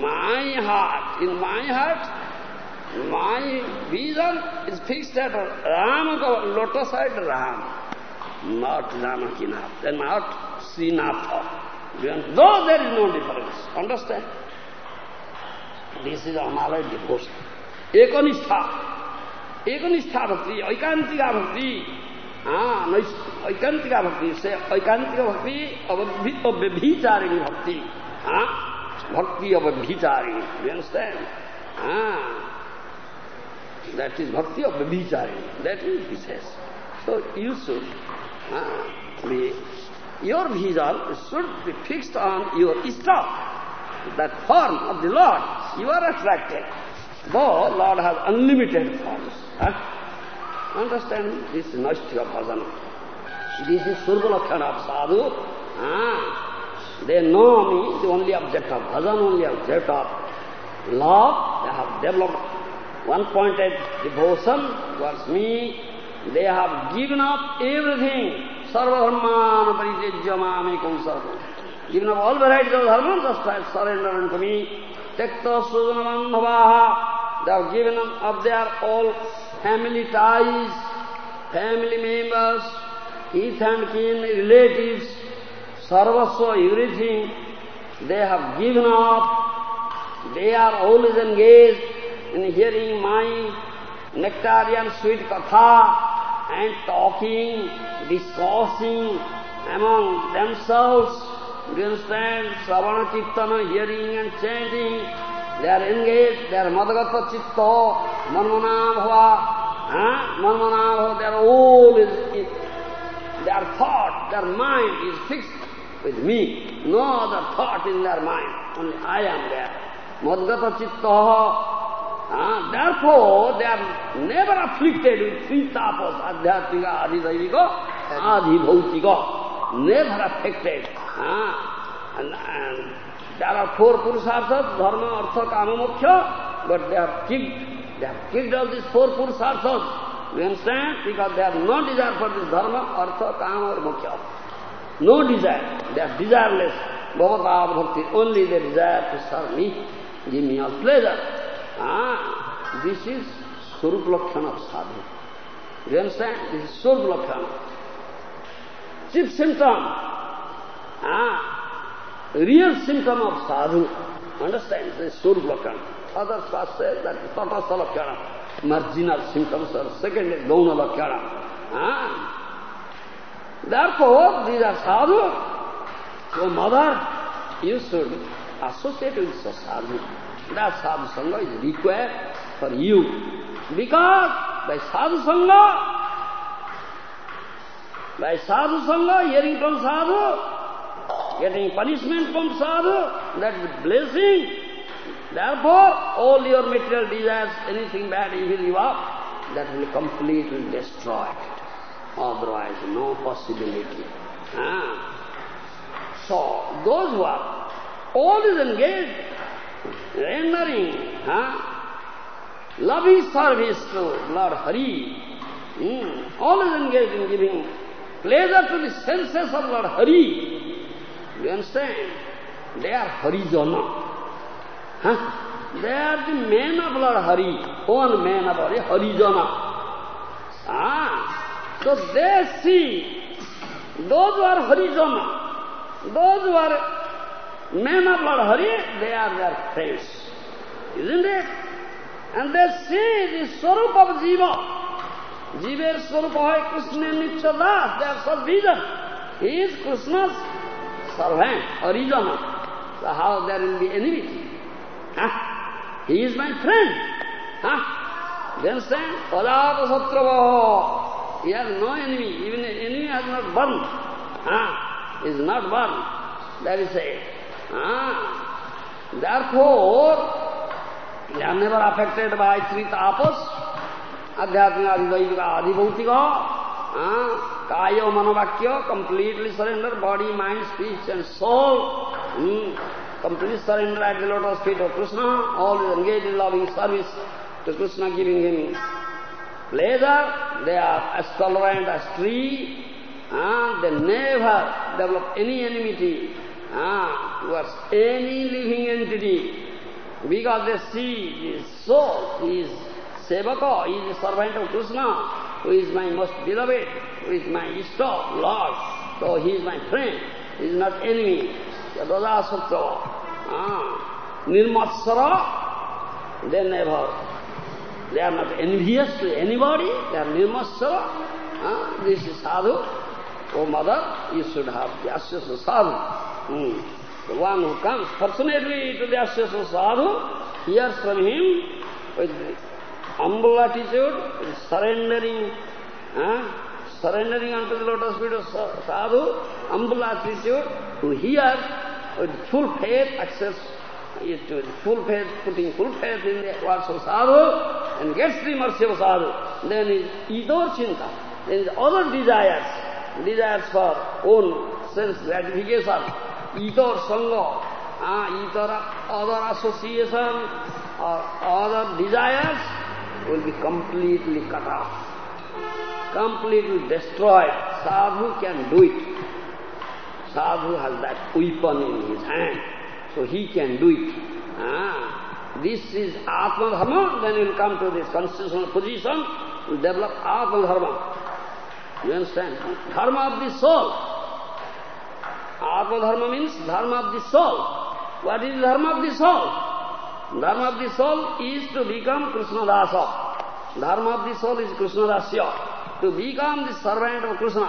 My heart, in my heart, my vision is fixed at Ram, lotus side Ram, not Ramakinath, and not Srinatha. Though there is no difference, understand? This is Amalaya devotion. Ekanistha. Ekanistha bhakti, Aikantika bhakti. Ah, Aikantika bhakti. Say Aikantika bhakti of Vibhicharini bhakti. Ah, bhakti of Vibhicharini. You understand? Ah. That is bhakti of vibhichari. That is, he says. So you should uh, be, your vision should be fixed on your ishta, that form of the Lord. You are attracted. Though Lord has unlimited forms. Huh? Understand? This is Naistika bhajana. This is Survalakshana of sadhu. Ah, they know me, the only object of bhajan, only object of love. They have developed one-pointed devotion towards me. They have given up everything. Sarvadharmana paritejya mamekam sarvam. Given up all varieties of dharma, just try to surrender unto me. Tekta sujanamandhavaha. They have given up their all family ties, family members, heath and kin, relatives, sarvasva, everything. They have given up. They are always engaged in hearing my nectarian sweet katha and talking, discussing among themselves. Do you understand? Savana Kirtana, hearing and chanting. They are engaged, they are madagata chitta, manmana bhava, huh? manmana bhava, their all is, is, their thought, their mind is fixed with me. No other thought in their mind, only I am there. Madagata chitta, uh, therefore, they are never afflicted with three tapas, adhyatmika, adhidaivika, adhibhautika, never affected. Uh, and, and there are four purusarthas, dharma, artha, kama, moksha, but they have kicked, they have kicked all these four purusarthas. You understand? Because they have no desire for this dharma, artha, kama or moksha. No desire. They are desireless. Bhavata bhakti. Only they desire to serve me, give me all pleasure. This is स्वरूप लक्षण of sadhu this is स्वरूप लक्षण chief symptom real symptom of sadhu understand स्वरूप लक्षण other स्वास्थ्य लक्षण marginal symptoms और second गौण लक्षण Therefore, are sadhu mother you mother, associate should associate. That sadhu sangha is required for you. Because by sadhu by sadhu hearing from sadhu, getting punishment from sadhu, that is blessing. Therefore, all your material desires, anything bad you will give up, that will completely destroy it. Otherwise, no possibility. Ah. So, those who are always engaged rendering huh? loving service to Lord Hari, mm, always engaged in giving pleasure to the senses of Lord Hari. You understand? They are Harijana. Huh? They are the men of Lord Hari, one man of Hari, Harijana. Ah, so they see those who are Harijana, those who are men of Lord Hari, they are their friends. Isn't it? And they see the Swarup of Jiva. Jiva Swarup hai Krishna Nitya Das, they. He is Krishna's servant, Harijana. So how there will be enmity? Huh? He is my friend. Huh? You understand? Padata Satravaho. He has no enemy. Even enemy has not burned. Huh? Is not burned. That is it. Ah. Therefore, they are never affected by three tapas, adhyatmika, adhidaivika, adhibhautika, ah. kaya, manovakya, completely surrender, body, mind, speech and soul, mm. completely surrender at the lotus feet of Krishna, always engaged in loving service to Krishna, giving him pleasure, they are as tolerant as tree, ah. they never develop any enmity ah, towards any living entity, because they see his soul, he is Sevaka, he is servant of Krishna, who is my most beloved, who is my Ishta, Lord. So he is my friend, he is not enemy. Yadada Satra. Ah. Nirmatsara, they never, they are not envious to anybody, they are Nirmatsara. Ah. This is sadhu. Oh mother, you should have the Asyasa sadhu. Hmm. The one who comes fortunately to the Asyasa sadhu, hears from him with humble attitude, with surrendering, uh, surrendering unto the lotus feet of sadhu, humble attitude, who hears with full faith, access with full faith, putting full faith in the words of sadhu, and gets the mercy of sadhu, then is idor chinta, then is other desires, desires for own sense gratification, either sangha, either other association or other desires will be completely cut off, completely destroyed. Sadhu can do it. Sadhu has that weapon in his hand, so he can do it. Ah, this is Atma Dharma, then you will come to this constitutional position, you develop Atma Dharma. You understand? Dharma of the soul. Atma Dharma means Dharma of the soul. What is Dharma of the soul? Dharma of the soul is to become Krishna Dasa. Dharma of the soul is Krishna Dasya. To become the servant of Krishna,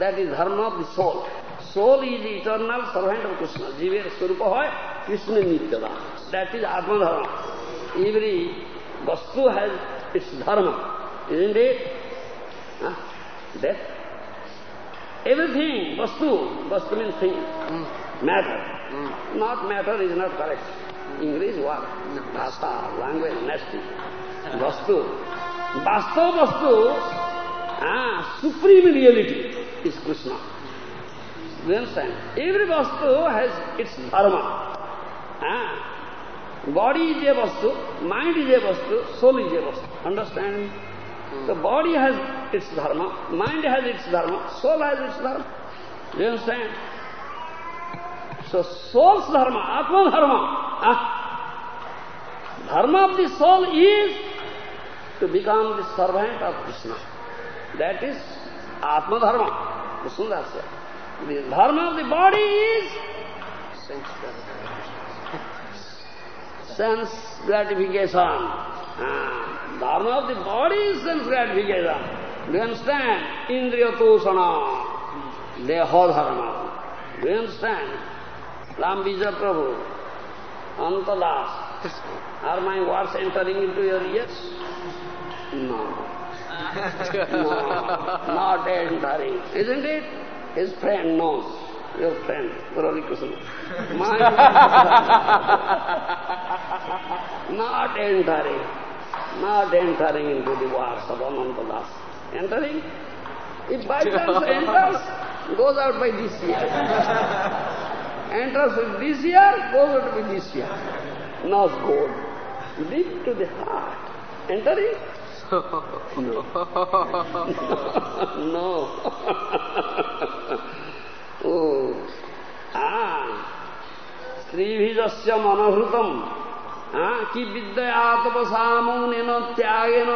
that is Dharma of the soul. Soul is the eternal servant of Krishna. Jiva Swarupa hoy, Krishna Nityada. That is Atma Dharma. Every Vastu has its Dharma, isn't it? Huh? That everything, Vastu, Vastu means thing, matter. Not matter is not correct. English word, bhasa, language, nasty. Vastu. Vastu, Vastu, ah, supreme reality is Krishna. You understand? Every Vastu has its dharma. Ah. Body is a Vastu, mind is a Vastu, soul is a Vastu. Understand? The body has its dharma, mind has its dharma, soul has its dharma. Do you understand? So soul's dharma, Atma dharma, ah, dharma of the soul is to become the servant of Krishna. That is Atma dharma, Krishna said. The dharma of the body is sense gratification. Ah, dharma of the body is sense gratification. Do you understand? Indriya toshana, deha dharma. Do you understand? Ram Vijay Prabhu, Antadas, are my words entering into your ears? No. no, not entering. Isn't it? His friend knows. Your friend, Murali Krishna. My not entering, not entering into the works of Anantadas. Entering? If by chance enters, goes out by this year. enters with this year, goes out by this year. Not gold. Deep to the heart. Entering? no. no. oh. Ah. শ্রীভিজস্য Manahrutam. কি বিদ্যয়া তপসামৌনেন ত্যাগেন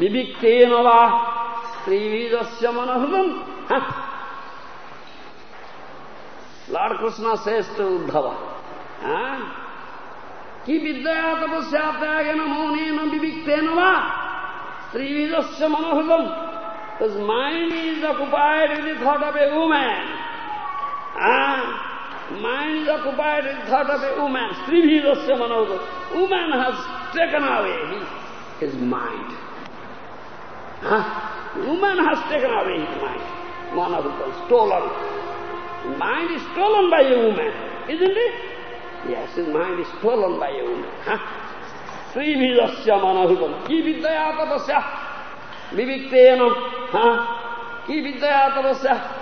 বিবিক্তেন বা ত্রিবিদস্য মনহৃদম Lord Krishna শ্রেষ্ঠ উদ্ধব কি বিদ্যায় তপস্যা ত্যাগেন মৌনেন বিবিক্তেন বা ত্রিবিদস্য মনহৃদম His mind is occupied with the thought of a woman. Mind occupied with thought of a woman. Trividasya manohൃതം. Woman has taken away his, his mind. Ah, woman has taken away his mind. Manohൃതം, stolen. Mind is stolen by a woman, isn't it? Yes, his mind is stolen by a woman. Huh? Srividasya manahubam. Ki vidyaya tapasya. Viviktena. Huh? Ki vidyaya tapasya.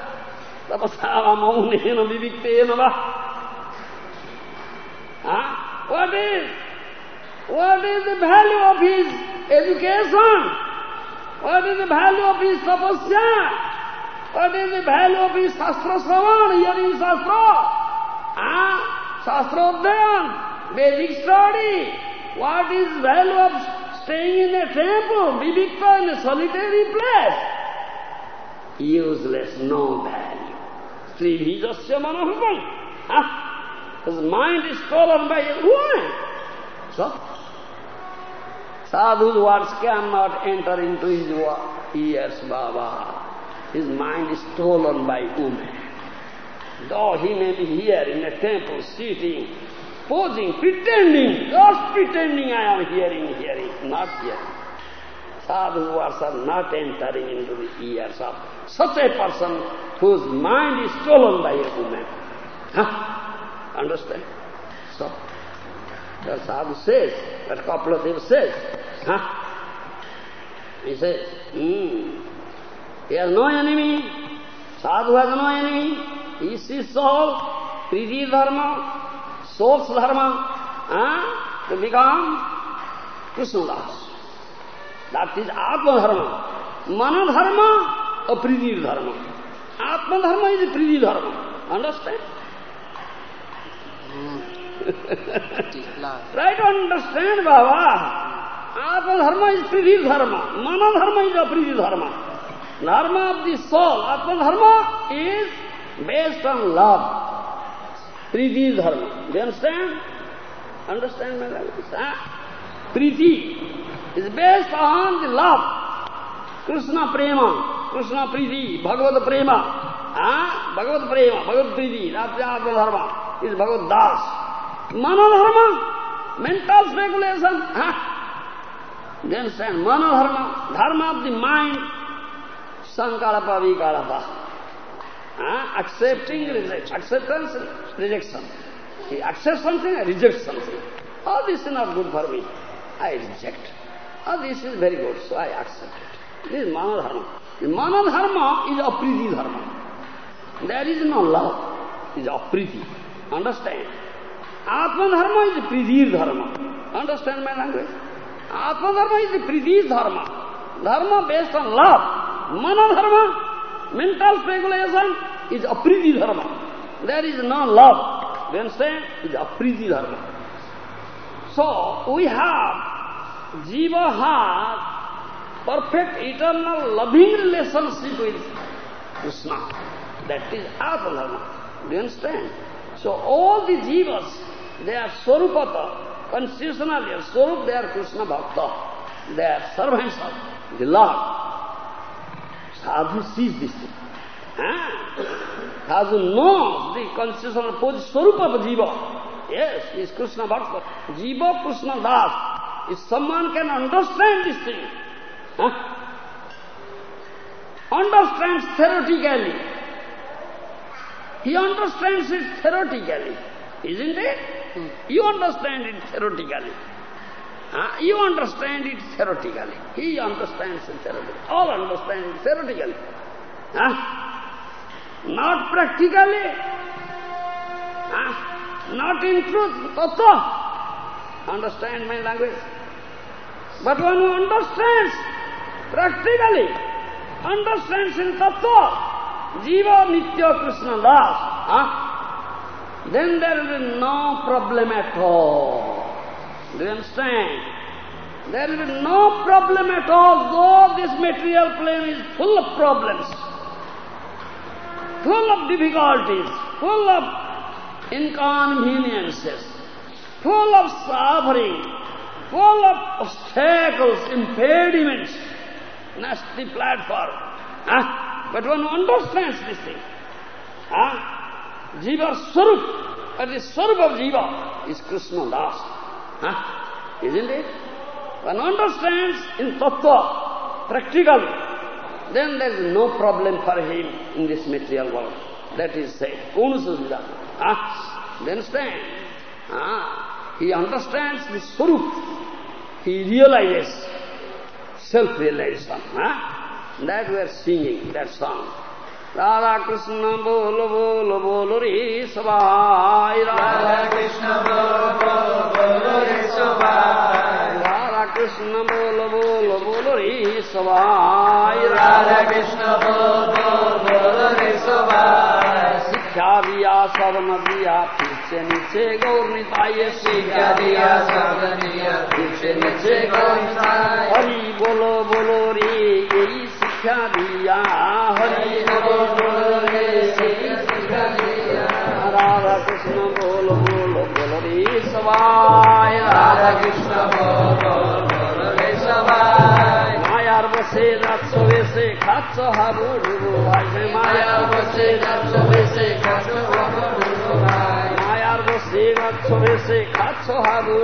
What is? What is the value of his education? What is the value of his tapasya? What is the value of his Shastra Shravan, hearing Shastra? Ah, Shastra Adhayan, Vedic study. What is value of staying in a temple, Vivikta in a solitary place? Useless, no value. Srivijasya manahubam. Ah, his mind is stolen by a woman. So, sadhu's words cannot enter into his ears, Baba. His mind is stolen by women. Though he may be here in a temple, sitting, posing, pretending, just pretending I am hearing, hearing, not hearing. Sadhu's words are not entering into the ears of such a person whose mind is stolen by a woman. Huh? Understand? So, the sadhu says, that Kapiladev says, huh? He says, hmm, he has no enemy. Sadhu has no enemy. He sees soul, Priti Dharma, soul's Dharma, huh? to become Krishna Das. That is आत्मधर्म मनधर्म और प्रीति धर्म आत्मधर्म is प्रीति धर्म understand right understand बाबा आत्मधर्म is प्रीति धर्म मनधर्म is अप्रीति धर्म धर्म ऑफ़ दि सोल आत्मधर्म इज़ बेस्ड ऑन लव प्रीति धर्म you understand understand Preeti is best on the love Krishna प्रेम कृष्ण प्रीति भगवत प्रेम भगवत प्रेम भगवत प्रीति धर्म इज़ भगवत दास मनोधर्म मेंटल स्पेकुलेशन देन सेंड मनोधर्म धर्म ऑफ़ द माइंड संकल्प विकल्प accepting acceptance rejection accept something reject something all this is not good for me I reject Oh, this is very good, so I accept it. This is manodharma. The manodharma is apriti dharma. There is no love, it is apriti. Understand? Atma dharma is priti dharma. Understand my language? Atma dharma is the dharma. Dharma based on love. Manodharma, mental speculation, is apriti dharma. There is no love. You understand? It is apriti dharma. So, we have, जीव hath perfect eternal loving relationship with Krishna that is आत धर्म do understand so all the जीवस they are स्वरूप constitutional स्वरूप they are Krishna भक्त they are servants of the Lord sadhu sees this sadhu know the constitutional position स्वरूप of जीव yes is Krishna भक्त जीव कृष्ण दास If someone can understand this thing, huh? understands theoretically, he understands it theoretically, isn't it? Hmm. You understand it theoretically. Uh, you understand it theoretically. He understands it theoretically. All understand it theoretically. Uh, not practically. Uh, not in truth, tattva. Understand my language? But one who understands practically, understands in tattva, Jiva Nitya Krishna Das, huh? then there will be no problem at all. Do you understand? There will be no problem at all, though this material plane is full of problems, full of difficulties, full of inconveniences, full of suffering, full of obstacles, impediments, nasty platform. Huh? But one understands this thing. Huh? Jiva Swarup, but the Swarup of Jiva is Krishna Das. Huh? Isn't it? One understands in tattva, practically, then there is no problem for him in this material world. That is said. Unusudida. Huh? Do understand? Huh? He understands the Swarup. realized, self-realization. Huh? That we are singing, that song. Radha Krishna bolo bolo bolo re sabai Radha Krishna bolo bolo bolo re sabai Radha Krishna bolo bolo bolo re sabai Radha Krishna bolo bolo bolo re sabai Sikhya viya sarma viya से नीचे गौर निताय शिक्षा दिया स्वर्ण दिया फिर से नीचे गौर निताय हरि बोलो बोलो रे यही शिक्षा दिया हरि बोलो बोलो रे शिक्षा दिया राधा कृष्ण बोलो बोलो बोलो रे सवाय राधा कृष्ण बोलो बोलो रे सवाय মায়ার বসে যাচ্ছ বেসে খাচ্ছ হাবু ডুবু ভাই মায়ার বসে যাচ্ছ বেশে খাচ্ছ হাবু ভাই মায়ার বসে খাচ্ছ হাবু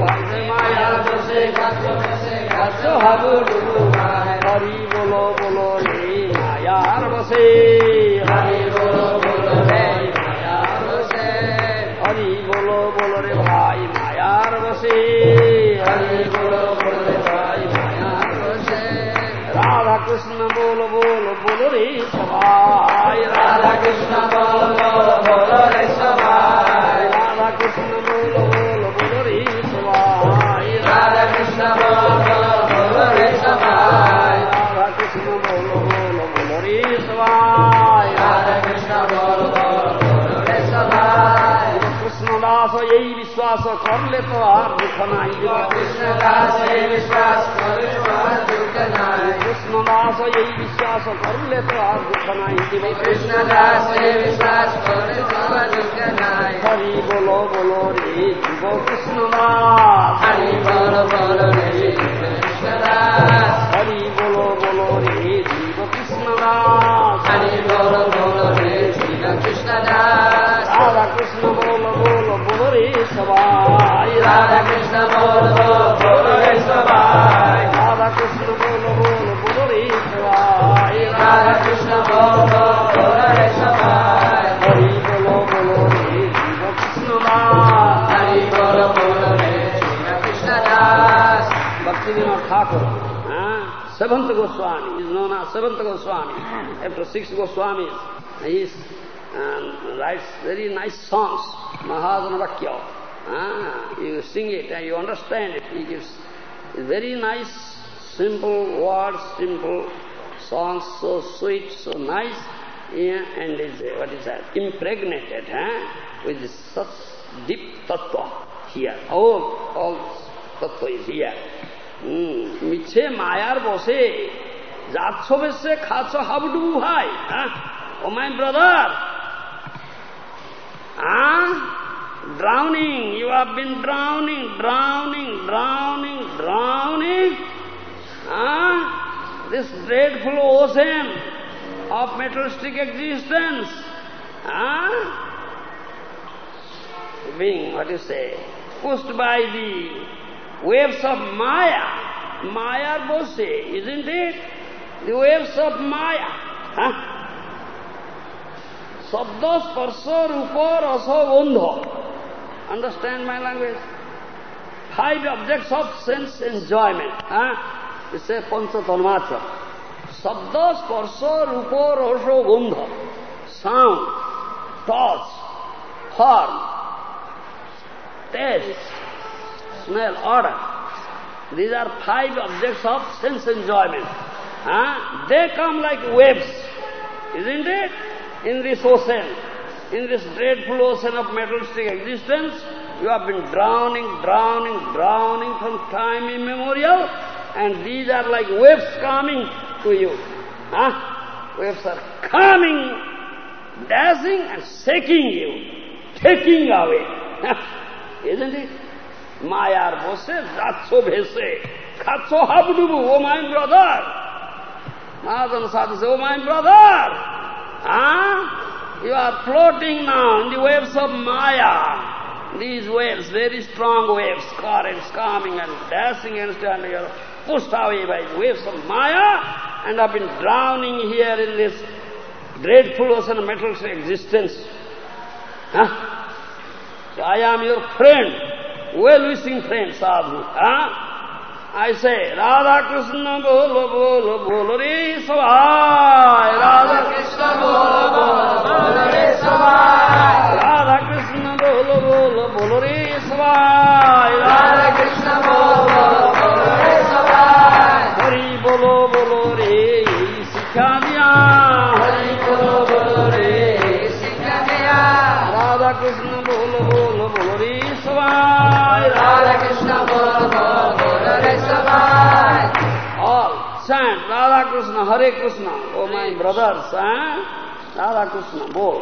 ভাই মায়ার বসে খাচ্ছ হাবু ডুবু হরি বলো বলো মায়ার বসে হরি বলো বলো হরি বলো বলো রে ভাই মায়ার বসে হরি বলো বলো রে ভাই মায়ার বসে রাধা কৃষ্ণ বলো বলো বলো রে সবাই। রাধা কৃষ্ণ বলো বলো বিশ্বাস করলে তো আর দুঃখ নাই কৃষ্ণ দাস এই বিশ্বাস করে তোমার দুঃখ নাই কৃষ্ণ দাস এই বিশ্বাস করলে তো আর দুঃখ নাই কৃষ্ণ দাস এই বিশ্বাস করে তোমার দুঃখ নাই হরি বলো বলো রে জীব কৃষ্ণ দাস হরি বলো বলো রে কৃষ্ণ দাস হরি বলো বলো রে রাধা কৃষ্ণ বল বল বলরে সবাই রাধা কৃষ্ণ বল বলরে সবাই রাধা কৃষ্ণ বল বল বলরে সবাই রাধা কৃষ্ণ বল বলরে সবাই হরি বল বল রে কৃষ্ণ হরি বল বল রে কৃষ্ণ দাস ভক্তি বিনোদ ঠাকুর Seventh Goswami is known as Seventh Goswami. After six Goswamis, he is um, writes very nice songs Mahadana Vakya Ah, you sing it and you understand it. He gives very nice, simple words, simple songs, so sweet, so nice, yeah, and is uh, what is that? Impregnated, huh? With such deep tattva here. All, all tattva is here. মিছে মায়ার বসে যাচ্ছ বেশে খাচ্ছ হাবুডুবু ভাই ও my brother Ah? Drowning, you have been drowning, drowning, drowning, drowning. Ah? This dreadful ocean of materialistic existence. Ah? Being, what you say, pushed by the waves of Maya. Maya Bose, isn't it? The waves of Maya. Huh? शब्द, स्पर्श, रूप रस गंध understand my language five objects of sense enjoyment हाँ? इससे पंच तन्मात्र शब्द, स्पर्श, रूप रस गंध sound touch form taste smell order these are five objects of sense enjoyment they come like waves is end it In this ocean in this dreadful ocean of materialistic existence, you have been drowning, drowning, drowning from time immemorial, and these are like waves coming to you. Huh? Waves are coming, dashing and shaking you, taking away. Isn't it? মায়ার বসে যাচ্ছ ভেসে খাচ্ছ হাবডুবু ও মাই brother Mahajan sadhu O my brother Ah? You are floating now in the waves of Maya. These waves, very strong waves, currents coming and dashing and you are pushed away by waves of Maya, and have been drowning here in this dreadful ocean of materialistic existence. Huh? So I am your friend, well-wishing friend, Sadhu. Huh? I say, Radha Krishna bolo bolo bolo re savai, Radha Krishna bolo bolo bolo chant Radha Krishna, Hare Krishna. Oh my brothers, eh? Radha Krishna, bol.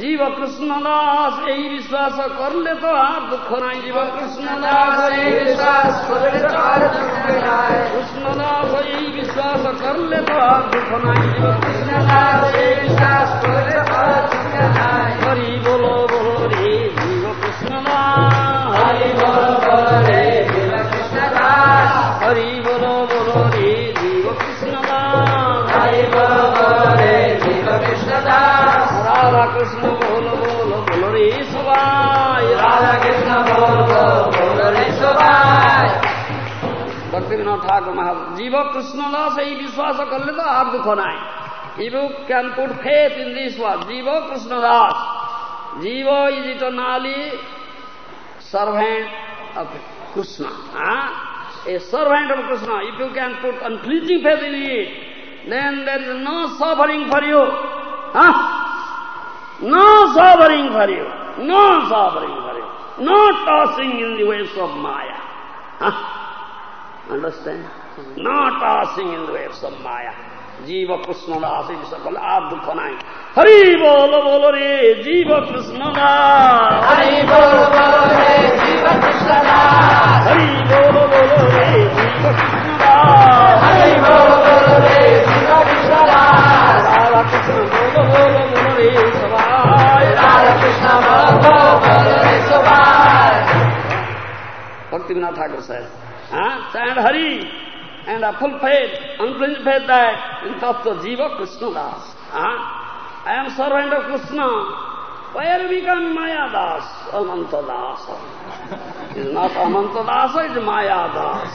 জীব কৃষ্ণ দাস এই বিশ্বাস করলে তো আর দুঃখ নাই জীব কৃষ্ণ দাস এই বিশ্বাস করলে তো আর দুঃখ নাই কৃষ্ণ দাস এই বিশ্বাস করলে তো আর দুঃখ নাই জীব কৃষ্ণ দাস এই বিশ্বাস করলে তো আর দুঃখ নাই হরি বলো বলো রে জীব কৃষ্ণ দাস হরি বলো राधा कृष्ण राधा कृष्ण ठाकुर जीव कृष्ण दास यही विश्वास कर ले तो आप दुख ना you can put faith in this word jiva Krishna das jiva is eternally servant of Krishna a servant of Krishna if you can put unflinching faith in it you can put unfleeting faith in it, then there is no suffering for you. Huh? No suffering for you. No suffering for you. No tossing in the waves of Maya. Huh? Understand? No tossing in the waves of Maya. জীব কৃষ্ণ দাস এই সকল আর দুঃখ নাই হরি বল বল রে জীব কৃষ্ণ দাস হরি বল বল রে জীব কৃষ্ণ দাস হরি বল বল রে জীব কৃষ্ণ দাস হরি বল সবাই রাধা কৃষ্ণ বল বল বল রে সবাই and Hari, and a full faith, unflinching faith that in Tattva Jiva Krishna Das. Huh? I am servant of Krishna. Why are you become Maya Das, Ananta Das? It's not Ananta Das, it's Maya Das.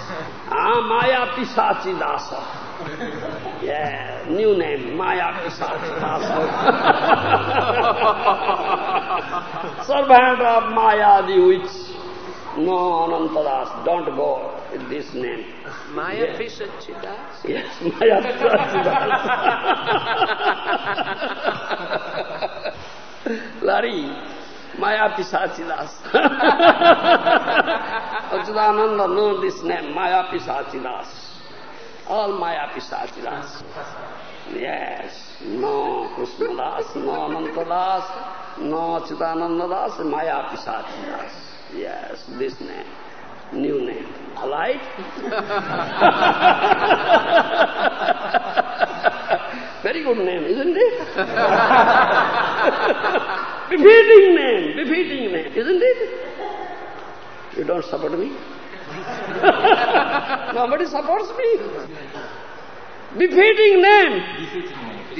Ah, Maya Pisachi Das. Yeah, new name, Maya servant of Maya the witch. No, Anantadas, don't go with this name. Maya yes. Pisachidas? Yes, Maya Pisachidas. Lari, Maya Pisachidas. Achudananda know this name, Maya Pisachidas. All Maya Pisachidas. Yes, no Krishnadas, no Anantadas, no Chidanandadas, Maya Pisachidas. Yes, this name. New name. Alright? Very good name, isn't it? befitting name, befitting name, isn't it? You don't support me? Nobody supports me. Defeating name.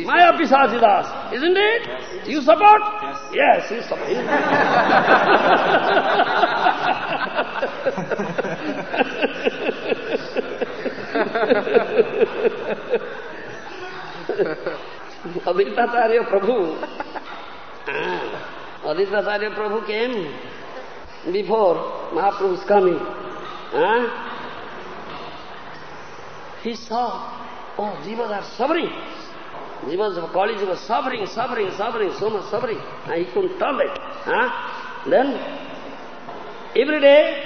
Maya Pisachidas, isn't it? Yes. You support? Yes, yes you support. Advaitacharya Prabhu. ah, Advaitacharya Prabhu came before Mahaprabhu's Ah? He saw, oh, jivas are suffering. Jiva's college was suffering, suffering, suffering, so much suffering, and he couldn't tolerate. Huh? Then, every day,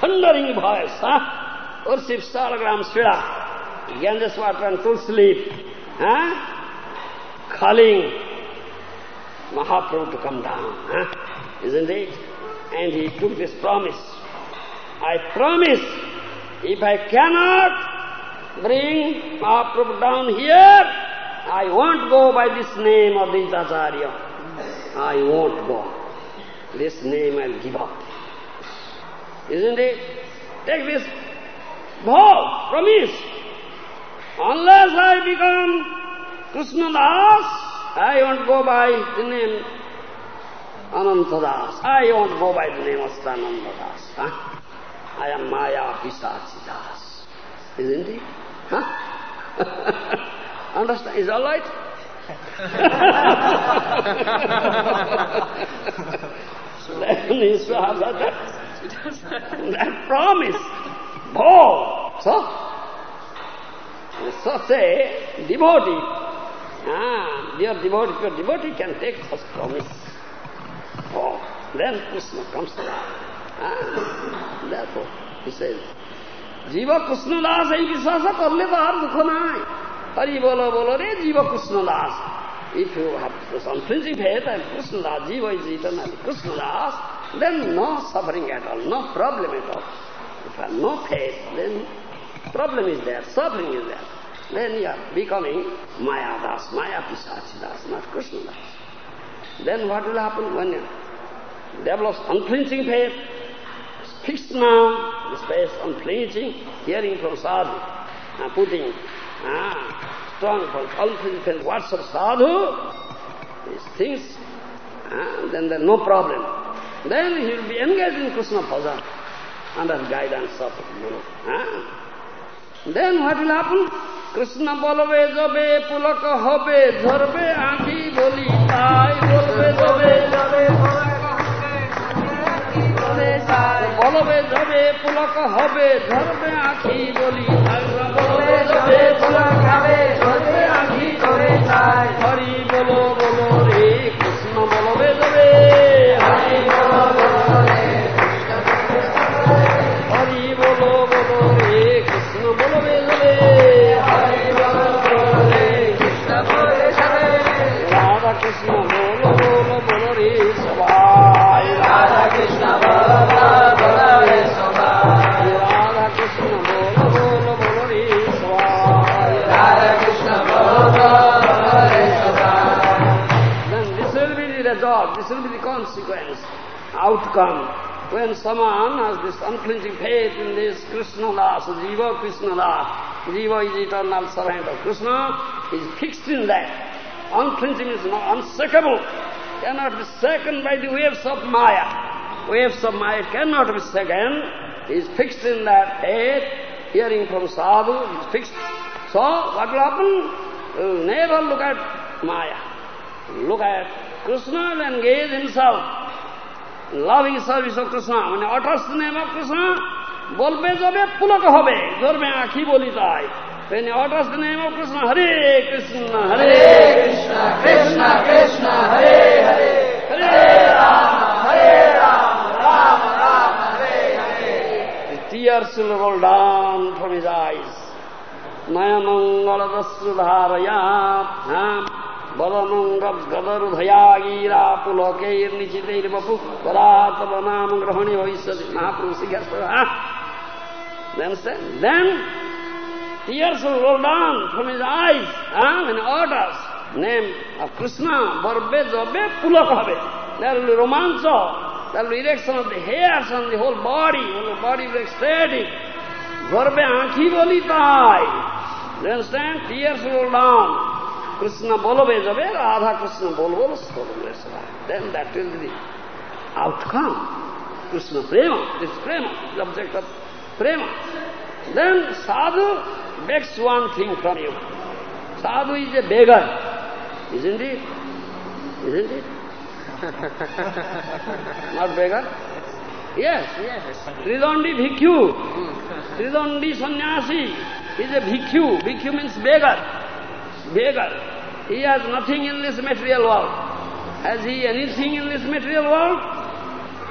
thundering voice, huh? Worship Salagram Svira, Ganges water and full sleep, huh? calling Mahaprabhu to come down, huh? isn't it? And he took this promise. I promise, if I cannot bring Mahaprabhu down here, I won't go by this name of this Acharya. I won't go. This name I'll give up. Isn't it? Take this vow, promise. Unless I become Krishna Das, I won't go by the name Anantadas. I won't go by the name of Das. Huh? I am Maya Pisachi Das. Isn't it? Huh? Understand? Is all right? then he to have that, that promise. Bhav. So, such a devotee, ah, dear devotee, your devotee can take such promise. Oh, then Krishna comes to life. Ah, Therefore, he says, Jiva Krishna Das hai visasa karle bahar dukha nai. Hari bolo bolo re Jiva Krishna Das. If you have some intrinsic faith and Krishna Das, Jiva is Krishna Das, then no suffering at all, no problem at all. If you have no faith, then problem is there, suffering is there. Then you are becoming Maya Das, Maya Pisachi Das, not Krishna Das. Then what will happen when you develops unflinching faith? Fixed now, this face unflinching, hearing from sadhu, and putting Ah, strong for fulfillment words of sadhu, these things, ah, then there's no problem. Then he will be engaged in Krishna bhajan under guidance of Guru. Ah. Then what will happen? Krishna বলবে যাবে পুলক হবে ধরবে আঁখি বলি তাই বলবে যাবে যাবে বলবে যাবে পুলক হবে ধর্মে আখি বলি বলবে যাবে পুলক হবে ধর্মে আখি করে চাই হরি বলো বলো রে কৃষ্ণ বলবে যাবে হরি বলো will be consequence, outcome when someone has this unflinching faith in this Krishna Das, Jiva Krishna Das, Jiva is eternal servant of Krishna, is fixed in that. Unflinching is not unshakable, cannot be shaken by the waves of Maya. Waves of Maya cannot be shaken. Is fixed in that faith, hearing from sadhu, is fixed. So, what will happen? Will never look at Maya. Look at Krishna and engage himself loving service of Krishna, when he utters the name of Krishna, বলবে যাবে পুলক হবে ধরবে আঁখি বলি তাই when he utters the name of Krishna, Hare Krishna, Hare Krishna, Krishna Krishna, Hare Hare, Hare Rama, Hare Rama, Rama Rama, Hare Hare. The tears will roll down from his eyes. Nayanangaladasudharaya बलमङ्गद्गदरुधयागीरा पुलकैर्निचितैर्वपु पदातव नाम ग्रहणे भविष्यति महापुरुष You understand? Then tears will roll down from his eyes huh? when he orders name of Krishna, Varbe, Jabe, Pulak habe. There will be romancer, there will be erection of the hairs on the whole body, whole body will be ecstatic. Varbe, Ankhi boli tai. You understand? Tears will roll down. Krishna বলবে যাবে Radha Krishna বলবো then that will be the outcome. Krishna prema, this prema, the object of prema. Then sadhu begs one thing from you. Sadhu is a beggar, isn't it? Isn't it? Not beggar? Yes, yes. Tridandi bhikhu. Tridandi sannyasi is a bhikhu. Bhikhu means beggar Beggar. He has nothing in this material world. Has he anything in this material world?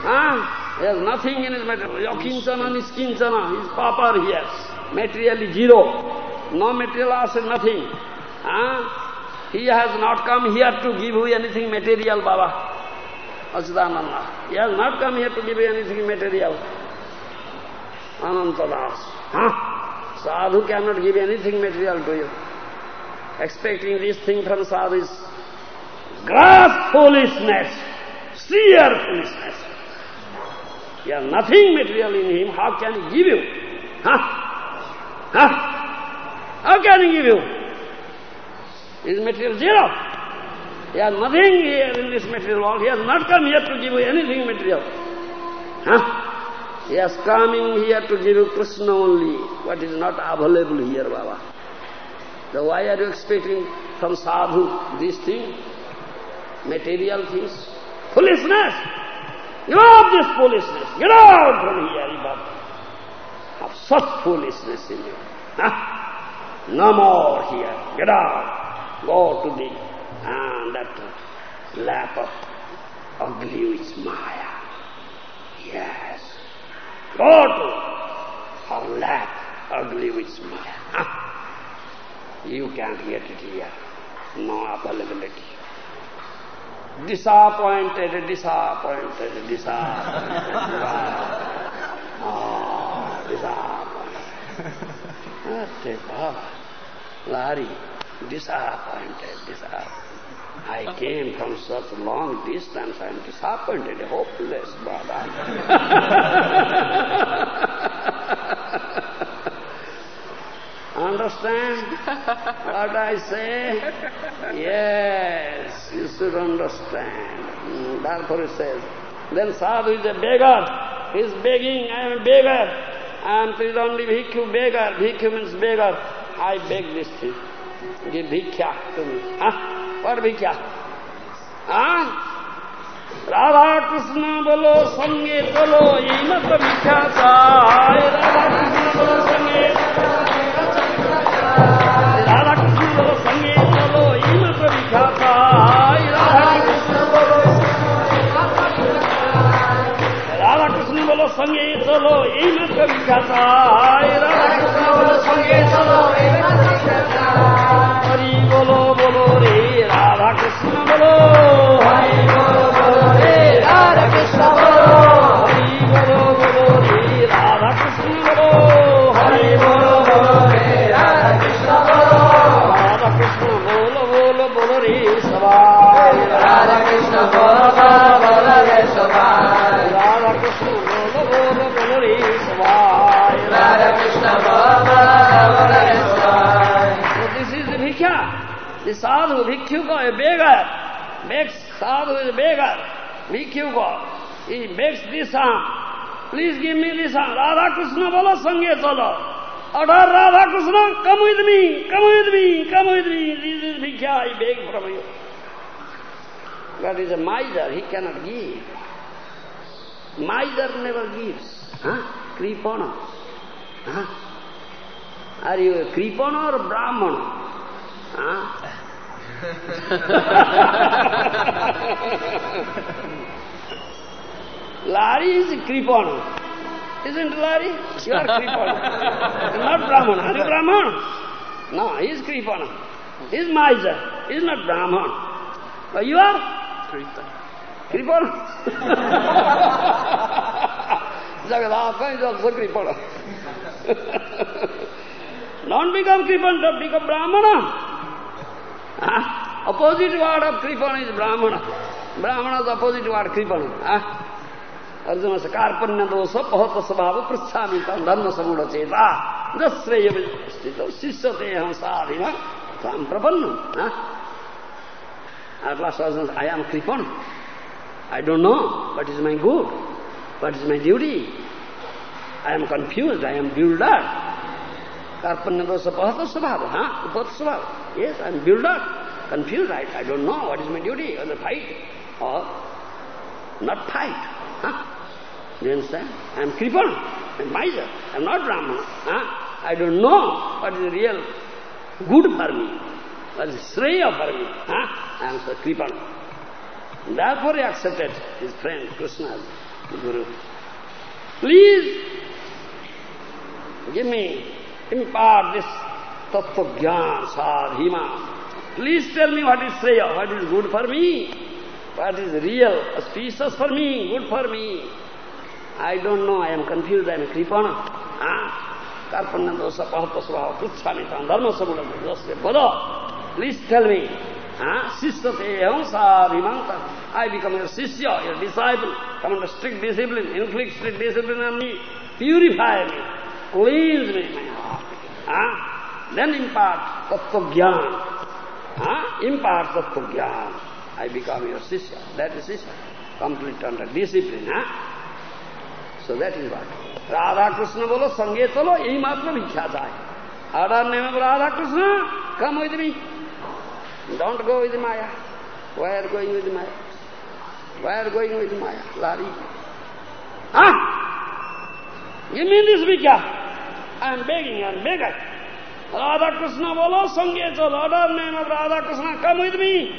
Ah, He has nothing in his material. Yakinchana, niskinchana, his pauper he has. Materially zero. No material asset, nothing. Ah, He has not come here to give you anything material, Baba. Achidananda. He has not come here to give you anything material. Anantadas. Huh? Sadhu cannot give anything material to you expecting this thing from sadhu is gross foolishness, sheer foolishness. You have nothing material in him, how can he give you? Huh? Huh? How can he give you? Is material zero. He has nothing here in this material world. He has not come here to give you anything material. Huh? He has come in here to give you Krishna only, what is not available here, Baba. So why are you expecting from sadhu this thing? Material things? Foolishness! Give up this foolishness! Get out from here, Ibad! Have such foolishness in you. Huh? No more here. Get out. Go to the and that lap of ugly which Maya. Yes. Go to her lap, ugly which Maya. Huh? You can't get it here. No availability. Disappointed, disappointed, disappointed. oh, disappointed. Ate Baba, Lari, disappointed, disappointed. I came from such a long distance, I am disappointed, hopeless, Baba. understand what I say? Yes, you should understand. Hmm, Therefore he says, then sadhu is a beggar. He is begging, I am a beggar. I am only bhikkhu beggar. Bhikkhu means beggar. I beg this thing. Give bhikkha to me. Huh? What bhikkha? Huh? Radha Krishna বলো সঙ্গে চলো এই মতো ভিক্ষা চায় রাধা কৃষ্ণ বলো সঙ্গে চলো, এই চলো হরি বলো বলো রে, রাধা কৃষ্ণ বলো। হরি বলো বলো রে, রাধা কৃষ্ণ বলো। হরি বলো বলো রে, রাধা কৃষ্ণ বলো। হরি বলো বলো রে, রাধা কৃষ্ণ বলো। রাধা কৃষ্ণ বলো বলো বলো রে, সবাই। রাধা কৃষ্ণ বলো The sadhu, bhikkhuka, a beggar, begs, sadhu is a beggar, bhikkhuka, he begs this arm, please give me this arm. Radha Krishna bolo sange chalo. Order Radha Krishna, come with me, come with me, come with me. This is bhikkha, I beg from you. God is a miser, he cannot give. Miser never gives. Huh? Kripana. Huh? Are you a Kripana or Brahmana? Huh? Lari is Kripana. Isn't Lari? You are Kripana. You not Brahmana. Are you Brahmana? No, he is Kripana. He is miser. He is not Brahmana. But you are? Kripana. Kripana? Jagadaka is also Kripana. Don't become Kripana, don't become Brahmana. Huh? Opposite word of Kripana is Brahmana. Brahmana is opposite word Kripana. Huh? से कार्पण्य दोष बहुत स्वभाव पृछामी तम धर्म सगुण चेता जश्रेय स्थित शिष्य ते हम साधिमा हम प्रपन्न At last Arjuna says, I am Kripan. I don't know what is my good, what is my duty. I am confused, I am bewildered. Karpanya dosa pahata svabha, huh? Upata svabha. Yes, I am bewildered, confused, I, I don't know what is my duty, whether fight or not fight. Huh? Do you understand? I am crippled, I am miser, I am not Brahmana. Huh? I don't know what is real good for me, what is Sreya for me. Huh? I am so crippled. Therefore he accepted his friend Krishna the Guru. Please give me, tattva jnana sadhima. Please tell me what is Sreya, what is good for me, what is real, auspicious for me, good for me. I don't know, I am confused, I am a kripana. Ah, karpanya dosa pahata svabha pritchami tam dharma samudam jasya pada. Please tell me, ah, sisya te evam sadhimanta. I become your sisya, your disciple, come under strict discipline, inflict strict discipline on me, purify me, Please read my heart. Huh? Then impart tattva jnana. Huh? Impart tattva jnana. I become your sister. That is sister. Complete under discipline. Huh? So that is what. Radha Krishna bolo, sange chalo, yahi matra bhiksha chahe. Order name of Radha Krishna, come with me. Don't go with Maya. Why are going with Maya? Why are going with Maya? Lari. Huh? Give me this bhikkha. I am begging, I am begging. Radha Krishna bolo, chalo, other name of Radha Krishna, come with me.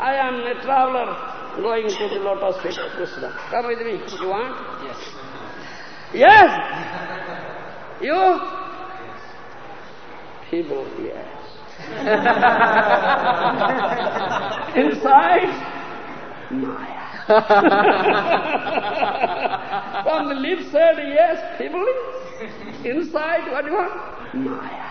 I am a traveler going to the lotus feet of Krishna. Come with me. You want? Yes. Yes. You? People, yes. Inside, Maya. From the lips said yes, people. Inside, what do you want? Maya.